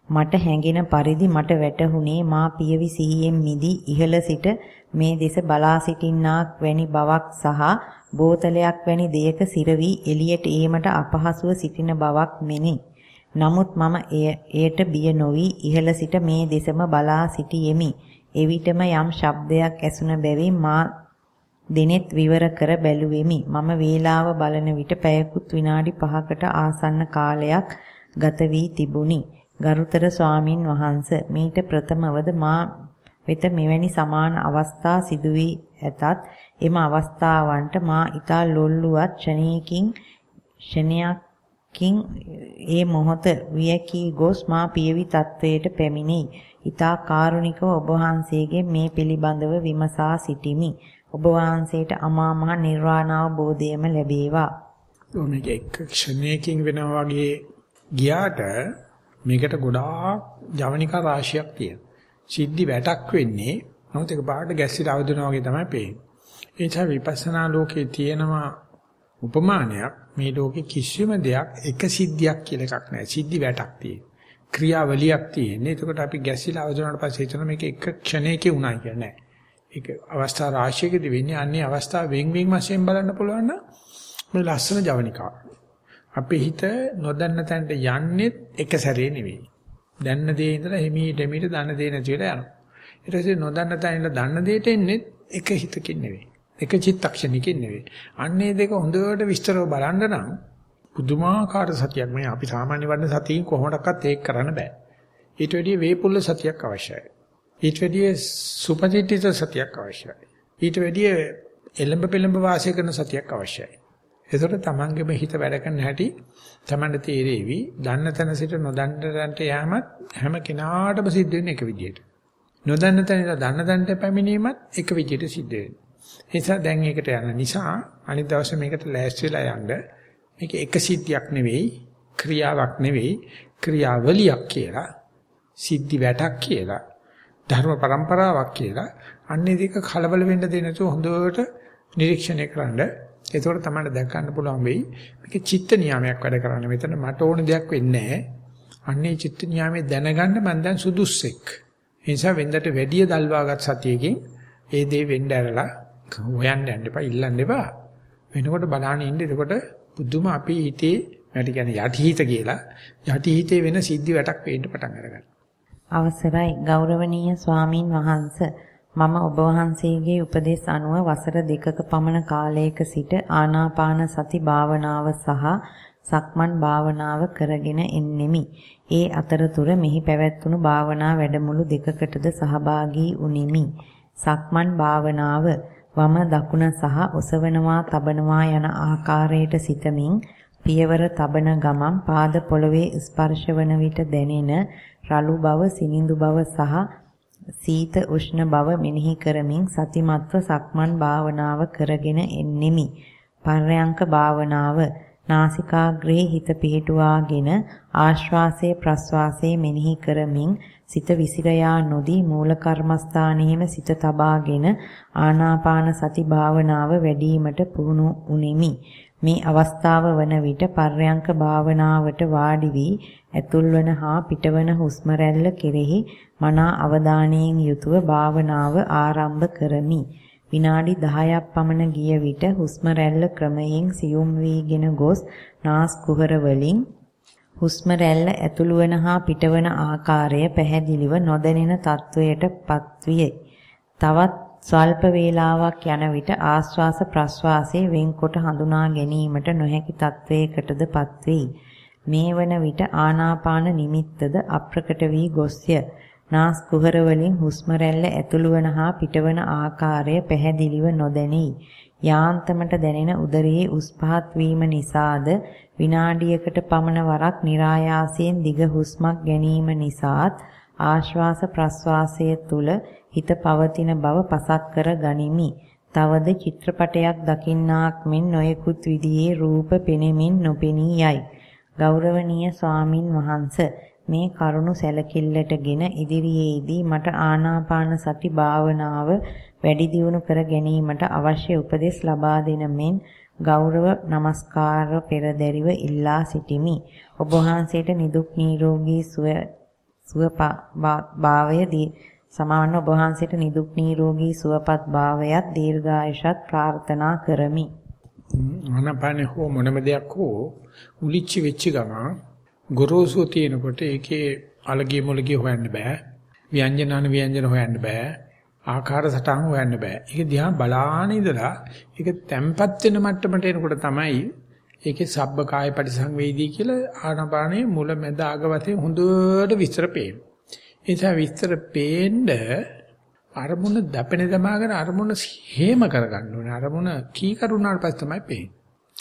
මට හැඟෙන පරිදි මට වැටහුණේ මා පියවි සිහියෙන් මිදී ඉහළ සිට මේ දෙස බලා සිටින්නාක් වැනි බවක් සහ බෝතලයක් වැනි දෙයක සිර වී එළියට ඒමට අපහසුව සිටින බවක් මෙනි. නමුත් මම එයට බිය නොවි ඉහළ සිට මේ දෙසම බලා සිටියෙමි. එවිටම යම් ශබ්දයක් ඇසුන බැවින් මා දිනෙත් විවර කර බැලුවෙමි. මම වේලාව බලන විට පැයකුත් විනාඩි 5කට ආසන්න කාලයක් ගත වී තිබුණි. ගරුතර ස්වාමින් වහන්සේ මීට ප්‍රථමවද මා වෙත මෙවැනි සමාන අවස්ථා සිදු වී ඇතත් එම අවස්ථාවන්ට මා ඊතා ලොල්ලුවත් ක්ෂණයකින් ක්ෂණයකින් ඒ මොහොත වියකී ගොස් මා පියවි තත්වයට පැමිණෙයි. ඊතා කාරුණිකව ඔබ වහන්සේගෙන් මේ පිළිබඳව විමසා සිටිමි. ඔබ වහන්සේට අමා මහ නිර්වාණ අවබෝධයම ලැබේවා. මේක එක් ක්ෂණයකින් වෙනවා වගේ ගියාට මේකට ගොඩාක් ජවනිකා රාශියක් තියෙනවා. සිද්ධි වැටක් වෙන්නේ නමුත් ඒක පාට ගැස්සිට අවදිනවා වගේ තමයි පේන්නේ. ඒ නිසා විපස්සනා ලෝකේ තියෙනවා උපමානයක් මේ ලෝකේ කිසිම දෙයක් එක සිද්ධියක් කියලා එකක් නැහැ. සිද්ධි වැටක් තියෙනවා. ක්‍රියාවලියක් තියෙන්නේ. එතකොට අපි ගැසිලා අවදුනාට පස්සේ හිතන මේක එක ක්ෂණයක උනායි කියන්නේ නැහැ. ඒක අවස්ථා රාශියකදී වෙන්නේ අන්නේ අවස්ථාව වෙන් වෙන් වශයෙන් බලන්න පුළුවන් නම් මේ ලස්සන ජවනිකාව. අපේ හිත නොදන්න තැනට යන්නේ එක සැරේ නෙවෙයි. දැන්න දේ ඉඳලා හිමීට හිමීට දන්න දේ නැතිවට යනවා. ඊට පස්සේ නොදන්න තැනට දන්න දේට එන්නේ එක හිතකින් නෙවෙයි. එක චිත්තක්ෂණිකින් නෙවෙයි. අන්නේ දෙක හොඳට විස්තරව බලන්න නම් පුදුමාකාර සතියක් මේ අපි සාමාන්‍ය වඩන සතියින් කොහොමඩක්වත් ඒක කරන්න බෑ. ඊට වැඩිය වේපුල්ල සතියක් අවශ්‍යයි. ඊට වැඩිය සුපතිත්‍ිත සතියක් අවශ්‍යයි. ඊට වැඩිය එළඹ පෙළඹ වාසය කරන සතියක් අවශ්‍යයි. ඒතකොට තමන්ගේම හිත වැඩ කරන හැටි තමන්ට තේරෙවි. දන්න තැන සිට නොදන්න තැනට යෑමත් හැම කෙනාටම සිද්ධ වෙන එක විදියට. නොදන්න තැන ඉඳලා දන්න තැනට පැමිණීමත් එක විදියට සිද්ධ වෙනවා. ඒ නිසා දැන් ඒකට යන නිසා අනිත් දවසේ මේකට ලෑස්ති වෙලා යන්න මේක එක සිද්ධියක් නෙවෙයි ක්‍රියාවක් නෙවෙයි ක්‍රියාවලියක් කියලා සිද්ධි වැටක් කියලා ධර්ම પરම්පරාවක් කියලා අන්නේ දෙක කලබල වෙන්න දෙ නැතුව හොඳට නිරීක්ෂණය කරන්න. එතකොට තමයි දැක ගන්න පුළුවන් වෙයි. මේක චිත්ත නියාමයක් වැඩ කරන්නේ. මෙතන මට ඕන දෙයක් වෙන්නේ නැහැ. අන්නේ චිත්ත නියාමයේ දැනගන්න මම දැන් සුදුස්සෙක්. ඒ නිසා වෙන්දට වැඩි දල්වාගත් සතියකින් ඒ දේ වෙන්න ඇරලා හොයන්න යන්න එපා ඉල්ලන්න එපා වෙනකොට බලන්න ඉන්න එතකොට බුදුම අපි හිතේ මට කියන්නේ යටිහිත කියලා යටිහිතේ වෙන සිද්ධි වැටක් වෙන්න පටන් අරගන්නවා. අවසරයි ගෞරවනීය ස්වාමින් වහන්ස මම ඔබ වහන්සේගේ උපදෙස් අනුව වසර දෙකක පමණ කාලයක සිට ආනාපාන සති භාවනාව සහ සක්මන් භාවනාව කරගෙන එන්නෙමි. ඒ අතරතුර මෙහි පැවැත්වුණු භාවනා වැඩමුළු දෙකකටද සහභාගී වුනිමි. සක්මන් භාවනාව වම දකුණ සහ ඔසවනවා තබනවා යන ආකාරයට සිතමින් පියවර තබන ගමන් පාද පොළවේ ස්පර්ශවන විට දැනෙන රළු බව සිනිඳු බව සහ සීත උෂ්ණ බව මෙනෙහි කරමින් සතිමත්ව සක්මන් භාවනාව කරගෙන එන්නෙමි. පර්යංක භාවනාව නාසිකාග්‍රේ හිත පිහිටුවාගෙන ආශ්වාසයේ ප්‍රශ්වාසයේ මෙනෙහි කරමින් සිත විසිර යා නොදී මූල කර්මස්ථානෙහිම සිත තබාගෙන ආනාපාන සති භාවනාව වැඩිවීමට පුහුණු උනේමි. මේ අවස්ථාව වන විට පර්යංක භාවනාවට වාඩි වී ඇතුල්වන හා පිටවන හුස්ම රැල්ල කෙරෙහි මනා අවධානයෙන් යුතුව භාවනාව ආරම්භ කරමි. විනාඩි 10ක් පමණ ගිය විට හුස්ම රැල්ල ක්‍රමයෙන් සියුම් වීගෙන ගොස් නාස් කුහර වලින් හුස්ම රැල්ල ඇතුළු වන හා පිටවන ආකාරය පැහැදිලිව නොදැනෙන තත්වයට පත්විය. තවත් ස්වල්ප වේලාවක් යන විට ආශ්වාස ප්‍රශ්වාසයේ වෙන්කොට හඳුනා ගැනීමට නොහැකි තත්වයකටද පත්වෙයි. මේ වන විට ආනාපාන නිමිත්තද අප්‍රකට වී ගොස්ය. නාස් කුහර වලින් හුස්ම රැල්ල ඇතුළු වන හා පිටවන ආකාරය පැහැදිලිව නොදැනී යාන්තමට දැනෙන උදරයේ උස් පහත් වීම නිසාද විනාඩියකට පමණ වරක් નિરાයාසයෙන් දිග හුස්මක් ගැනීම නිසාත් ආශ්වාස ප්‍රශ්වාසය තුල හිත පවතින බව පසක් කර ගනිමි. තවද චිත්‍රපටයක් දකින්නාක් මෙන් නොයෙකුත් විදිහේ රූප පෙනෙමින් නොපෙනී යයි. ගෞරවනීය ස්වාමින් වහන්සේ මේ කරුණු සැලකිල්ලටගෙන ඉදිරියේදී මට ආනාපාන සති භාවනාව වැඩි දියුණු කර ගැනීමට අවශ්‍ය උපදෙස් ලබා දෙන මෙන් ගෞරව නමස්කාර පෙරදැරිව ඉල්ලා සිටිමි. ඔබ වහන්සේට නිදුක් නිරෝගී සුව සුවප භාවයදී සමාන ඔබ වහන්සේට නිදුක් නිරෝගී සුවපත් භාවයත් දීර්ඝායසත් ප්‍රාර්ථනා කරමි. ආනාපානේ හෝ මොනම දෙයක් හෝ උලිච්ච වෙච්ච ගමන් ගොරෝසු තියෙනකොට ඒකේ අලගිය මොලගිය හොයන්න බෑ. ව්‍යංජන අන ව්‍යංජන හොයන්න බෑ. ආකාර සටහන් හොයන්න බෑ. ඒක දිහා බලාන ඉඳලා ඒක තැම්පත් වෙන මට්ටමට එනකොට තමයි ඒකේ සබ්බ කාය පරිසංවේදී කියලා ආනාපානයේ මුල මැද අග වශයෙන් හොඳට විස්තර පේනවා. ඒ නිසා විස්තර පේන්න අරමුණ දපෙන දමාගෙන අරමුණ හේම කරගන්න ඕනේ. අරමුණ කී කරුණාට පස්සේ තමයි පේන්නේ.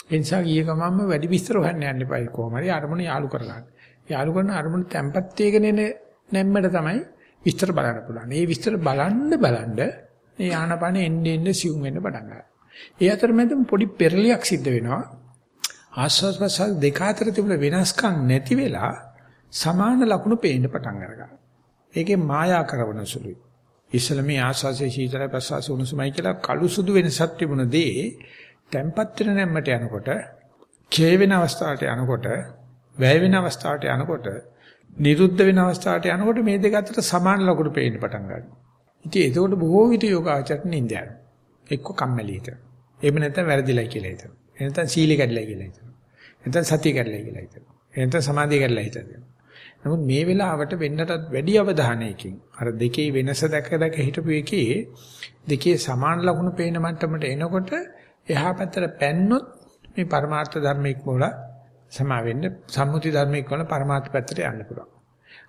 ඒ නිසා ගිය ගමන්ම වැඩි විස්තර හොයන්න යන්න එපා කොහොම හරි අරමුණ යාලු කරගන්න. යාලු කරන අරමුණ තැම්පත් වෙගෙන එන නැම්මට තමයි විස්තර බලන්න පුළුවන්. මේ විස්තර බලන්න බලන්න මේ ආනපන එන්නේ එන්නේ සිුම් වෙන්න පටන් ගන්නවා. ඒ අතරමැදම පොඩි පෙරලියක් සිද්ධ වෙනවා. ආස්වාස් ප්‍රසාර දෙක අතර තිබුණ වෙනස්කම් නැති වෙලා සමාන ලක්ෂණ පේන්න පටන් ගන්නවා. ඒකේ මායා කරවන සුළුයි. ඉස්සල මේ ආස්වාසේ සීතල ප්‍රසවාස උණුසුමයි කියලා කළු සුදු වෙනසක් තිබුණ දේ tempat වෙන නැම්මට යනකොට, ඡේ වෙන අවස්ථාවට යනකොට, වැය වෙන අවස්ථාවට යනකොට, නිරුද්ධ වෙන අවස්ථාවට යනකොට මේ දෙක අතර සමාන ලකුණු පේන්න පටන් ගන්නවා. ඉතින් ඒකෝට බොහෝ විට යෝගාචරණ නින්ද යනවා. එක්ක කම්මැලි හිතන. එහෙම නැත්නම් වැරදිලා කියලා හිතන. එහෙනම් සීලෙ කැඩලා කියලා හිතන. නැත්නම් සතිය කැඩලා කියලා හිතන. එහෙනම් සමාධිය කැඩලා හිතන. නමුත් මේ වෙලාවට වෙන්නටත් වැඩි අවධානයකින් අර දෙකේ වෙනස දැක දැක හිටපු එකේ දෙකේ සමාන ලකුණු පේන මට්ටමට එනකොට එහා පැත්තට පැන්නොත් මේ පරමාර්ථ ධර්මයක් මොල සමා වෙන්න සම්මුති ධර්මයක් වල පරමාර්ථ පැත්තට යන්න පුළුවන්.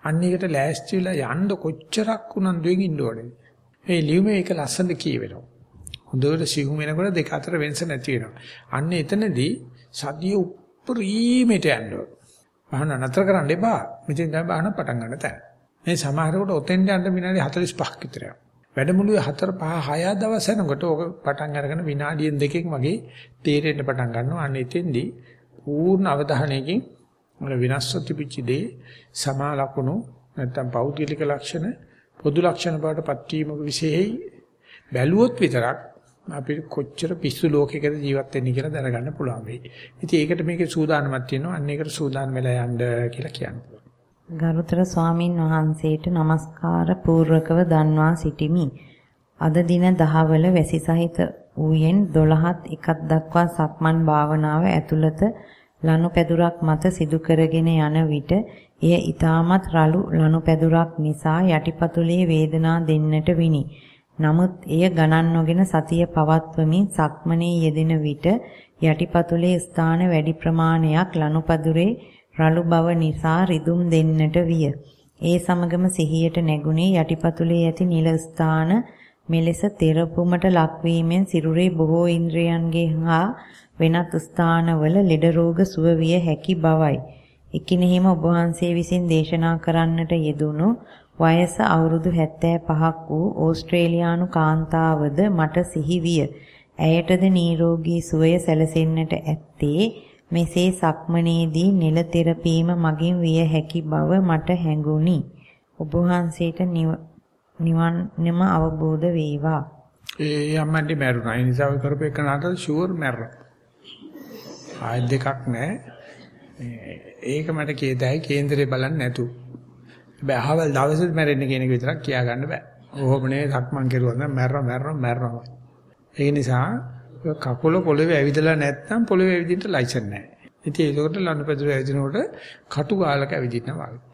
අන්න ඒකට ලෑස්ති වෙලා යන්න කොච්චරක් උනන්දුවෙන් ඉන්න ඕනේ. මේ ලියුමේ එක ලස්සනට කියවෙනවා. හොඳට සිහුම් වෙනකොට දෙක අතර වෙනස නැති වෙනවා. අන්න එතනදී සතිය උප්පරීමට යන්න ඕනේ. බහන නතර කරන්න එපා. මෙතෙන් තමයි බහන පටන් ගන්න තැන. මේ සමහරකට ඔතෙන් යන්න විනාඩි 45ක් විතර යනවා. වැඩමුළුවේ 4 5 6 දවස් යනකොට ඕක පටන් අරගෙන විනාඩියෙන් දෙකකින් වගේ තේරෙන්න පටන් ගන්නවා. අන්න එතෙන්දී පූර්ණ අවධානයකින් මොන විනාශ තිබිච්ච දේ සමා ලකුණු නැත්තම් පෞද්ගලික ලක්ෂණ පොදු ලක්ෂණ බවට පත්වීමක විශේෂයි බැලුවොත් විතරක් අපිට කොච්චර පිස්සු ලෝකයකද ජීවත් වෙන්නේ කියලා දැනගන්න පුළුවන් වෙයි. ඉතින් ඒකට මේකේ සූදානමක් තියෙනවා. අන්න ඒකට සූදානම් වෙලා යන්න කියලා කියනවා. ගරුතර ස්වාමින් වහන්සේට নমස්කාර පූර්වකව දන්වා සිටිමි. අද දින දහවල වැසි සහිත ඌයෙන් 12ත් එකක් දක්වා සක්මන් භාවනාව ඇතුළත ලනුපැදුරක් මත සිදු කරගෙන යන විට එය ඊටමත් රළු ලනුපැදුරක් නිසා යටිපතුලේ වේදනා දෙන්නට විනි. නමුත් එය ගණන් නොගෙන සතිය පවත්වමින් සක්මනේ යෙදෙන විට යටිපතුලේ ස්ථාන වැඩි ප්‍රමාණයක් ලනුපැදුරේ රළු බව නිසා රිදුම් දෙන්නට විය. ඒ සමගම සිහියට නැගුණේ යටිපතුලේ ඇති නිල ස්ථාන මෙලෙස තෙරපුමට ලක්වීමෙන් සිරුරේ බොහෝ ඉන්ද්‍රයන්ගේ හා වෙනත් ස්ථානවල ලෙඩ රෝග සුව විය හැකි බවයි. එකිනෙහිම ඔබ වහන්සේ විසින් දේශනා කරන්නට යෙදුණු වයස අවුරුදු 75ක් වූ ඕස්ට්‍රේලියානු කාන්තාවද මට සිහි විය. ඇයටද නිරෝගී සුවය සැලසෙන්නට ඇත්තේ මෙසේ සක්මනේදී නිල තෙරපීම මගින් විය හැකි බව මට හැඟුණි. ඔබ වහන්සේට නිවන්ම අවබෝධ වේවා. ඒ අම්මන්ටි මැරුණා. ඒ නිසා ඔය කරපු එක නට ෂුවර් මැරෙනවා. ආයෙ දෙකක් නැහැ. ඒක මට කේදයි කේන්දරේ බලන්නේ නැතු. හැබැයි අහවල් දවසෙත් මැරෙන්න කියන එක විතරක් කියා ගන්න බෑ. ඕහොම නේ සක්මන් කෙරුවා නම් මැරෙනවා මැරෙනවා මැරෙනවා. ඒ නිසා කකුල පොළවේ ඇවිදලා නැත්නම් පොළවේ ඇවිදින්න ලයිසන් නැහැ. ඉතින් ඒකට ලනුපැදුර ඇවිදිනකොට කටු ගාලක ඇවිදිනවා වගේ.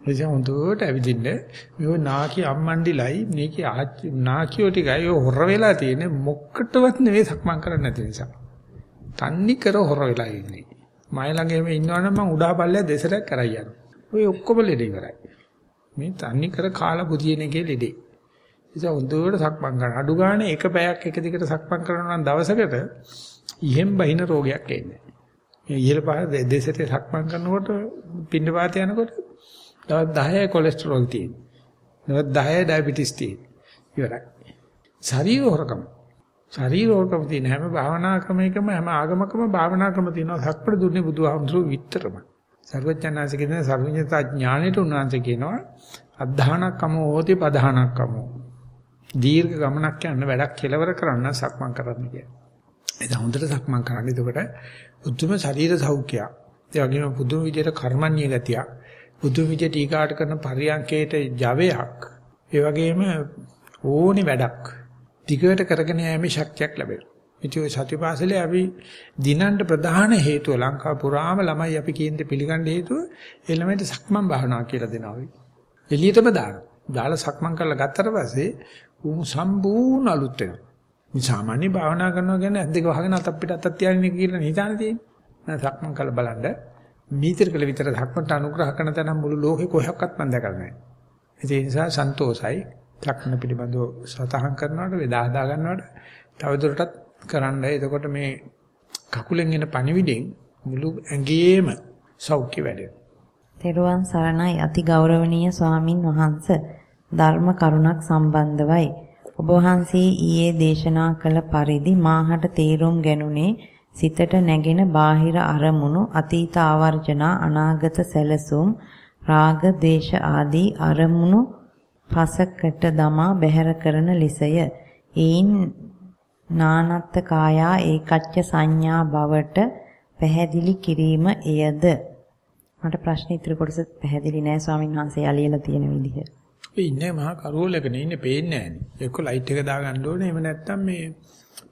එනිසා හොඳට ඇවිදින්න මේ නාකි අම්මණ්ඩිලයි මේකේ නාකියෝ ටිකයි ඔය හොර වෙලා තියෙන්නේ මොකටවත් නෙවෙයි සක්මන් කරන්නේ නැති නිසා. තන්නි කර හොර වෙලා ඉන්නේ. මයි ළඟ එහෙම ඉන්නවනම් මං උඩා පල්ලේ දෙසරක් කරයි යනවා. ඔය ඔක්කොම ලෙඩ ඉවරයි. මේ තන්නේ කර කාලා බුදියන එකේ ලෙඩේ. ඉතින් හොඳට සක්මන් කරන අඩු ගානේ එක පැයක් එක දිගට සක්මන් කරනවා නම් දවසකට ඉහෙන් බහින රෝගයක් එන්නේ. මේ ඉහළ පහ දෙසට සක්මන් කරනකොට පින්න පාත යනකොට දවස් 10යි කොලෙස්ටරෝල් තියෙනවා. දවස් 10යි ඩයබටිස් තියෙනවා. ඉවරයි. ශරීර හොරකම. ශරීර හොරකම තියෙන හැම භාවනා ක්‍රමයකම හැම ආගමකම භාවනා ක්‍රම තියෙනවා. සක්පඩ දුන්නේ බුදුහාමුදුරුවෝ විතරම. සර්වඥාන්සේ කියන සර්වඥතා ඥාණයට උන්වහන්සේ කියනවා අද්ධානක්කම හෝති පධානක්කම. දීර්ඝ ගමනක් යන වැඩක් කෙලවර කරන්න සක්මන් කරන්න කියන්නේ. එතන හොඳට සක්මන් කරන්න. එතකොට බුදුම ශරීර සෞඛ්‍යය. ඒ වගේම බුදුම විදියට කර්මන්නේ ගතියක්. බුදුම විදියට ඊකාට කරන පරියන්කේට ජවයක්. ඒ වගේම ඕනි වැඩක් ටිකට කරගෙන යෑමේ ශක්තියක් ලැබෙනවා. ඉතින් සතිපාසලේ අපි දිනන්න ප්‍රධාන හේතුව ලංකාව පුරාම ළමයි අපි කියන්නේ පිළිගන්න හේතුව ඒ ළමයිට සක්මන් භාවනා කියලා දෙනවා. එළියටම දානවා. දාලා සක්මන් කරලා ගත්තට පස්සේ උන් සම්පූර්ණ අලුත් වෙනවා. මේ සාමාන්‍ය භාවනා කරනවා කියන්නේ ඇද්දක වහගෙන අතක් පිට අතක් තියාගෙන කියලා නිදාන තියෙන්නේ. නෑ සක්මන් කරලා බලන්න මීතර කළ විතර ධක්මට අනුග්‍රහ කරන තැන මුළු ලෝකේ කොහොක්වත් මම දැකලා නැහැ. ඒ නිසා සන්තෝසයි ධක්මන පිළිබඳව සතහන් කරනවට වේදා හදා ගන්නවට තවදුරටත් කරන්න. එතකොට මේ කකුලෙන් එන පණිවිඩෙන් මුළු ඇඟේම සෞඛ්‍ය වැඩෙනවා. තෙරුවන් සරණයි අති ගෞරවනීය ස්වාමින් වහන්සේ ධර්ම කරුණක් සම්බන්ධවයි. ඔබ වහන්සේ ඊයේ දේශනා කළ පරිදි මාහට තේරුම් ගැනුනේ සිතට නැගෙන බාහිර අරමුණු අතීත ආවර්ජනා අනාගත සැලසුම් රාග දේශ ආදී අරමුණු පසකට දමා බැහැර කරන ලෙසය. ඒන් නානත්ත් කායා ඒකච්ච සංඥා බවට පැහැදිලි කිරීම එයද මට ප්‍රශ්න ඉදිරි කොටස පැහැදිලි නෑ ස්වාමීන් වහන්සේ යලියලා තියෙන විදිහ. ඒ ඉන්නේ මහා කරෝලකනේ ඉන්නේ පේන්නේ නෑනේ. එක්ක ලයිට් එක දාගන්න ඕනේ. එහෙම නැත්නම් මේ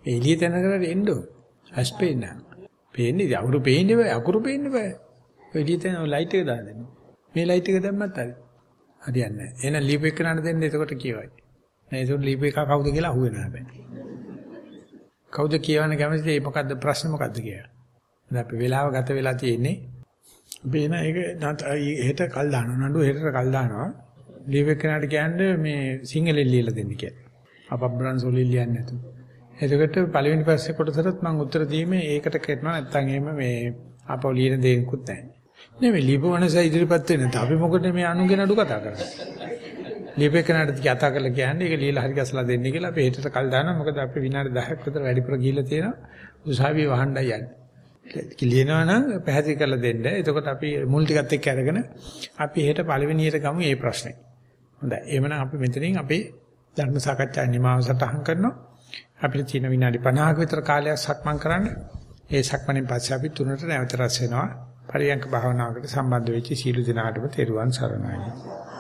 එළිය තැනකට එන්න ඕනේ. ඇස් පේන්නේ නෑ. පේන්නේ අකුරු පේන්නේ බෑ. අකුරු පේන්නේ බෑ. එළිය තැන ලයිට් එක දාන්න. මේ ලයිට් එක දැම්මත් හරි. හරියන්නේ නෑ. එහෙනම් ලීප් එක කරන්න දෙන්න එතකොට කියවයි. නෑ ඒක ලීප් එක කවුද කියලා අහුවෙනවා හැබැයි. කවුද කියවන්න කැමතිද? ඒ මොකද්ද ප්‍රශ්න මොකද්ද කියලා. දැන් අපි වෙලාව ගත වෙලා තියෙන්නේ. බේන ඒක හෙට කල් දානවා. නඩුව හෙටට කල් දානවා. ලියවෙ කෙනාට කියන්නේ මේ සිංහලෙන් ලියලා දෙන්න කියලා. අපබ්‍රන් සොලින් ලියන්නේ නැතු. එතකොට පළවෙනි පස්සේ කොටසට මම උත්තර දීමේ ඒකට කරනවා නැත්නම් එහෙම මේ අපව ලියන දෙයක්වත් නැහැ. නෙමෙයි ලියපවනස ඉදිරිපත් වෙන්නේ නැත්නම් අපි මොකටද මේ අනුගෙන අඩු කතා කරන්නේ? ලියපේ කෙනාට කතා කරලා කියන්නේ ඒක ලියලා හරි ගසලා දෙන්න කියලා අපි හෙටට කල් දානවා. මොකද අපි විනාඩි 10ක් විතර වැඩිපුර ගිහිල්ලා තියෙනවා. උසාවියේ වහන්නයි යන්නේ. ලියනවා නම් පැහැදිලි කරලා දෙන්න. එතකොට අපි මුල් ටිකත් එක්ක අරගෙන අපි හෙට පළවෙනියට ගමු මේ ප්‍රශ්නේ. හොඳයි. එහෙමනම් අපි මෙතනින් අපේ ධර්ම සාකච්ඡා නිමාව සටහන් කරනවා. අපිට තියෙන විනාඩි 50ක විතර කාලයක් සක්මන් කරන්න. ඒ සක්මණෙන් පස්සේ අපි තුනට නැවත රැස් වෙනවා. පරියන්ක භාවනාවකට සම්බන්ධ වෙච්ච සීල දිනාටම තෙරුවන් සරණයි.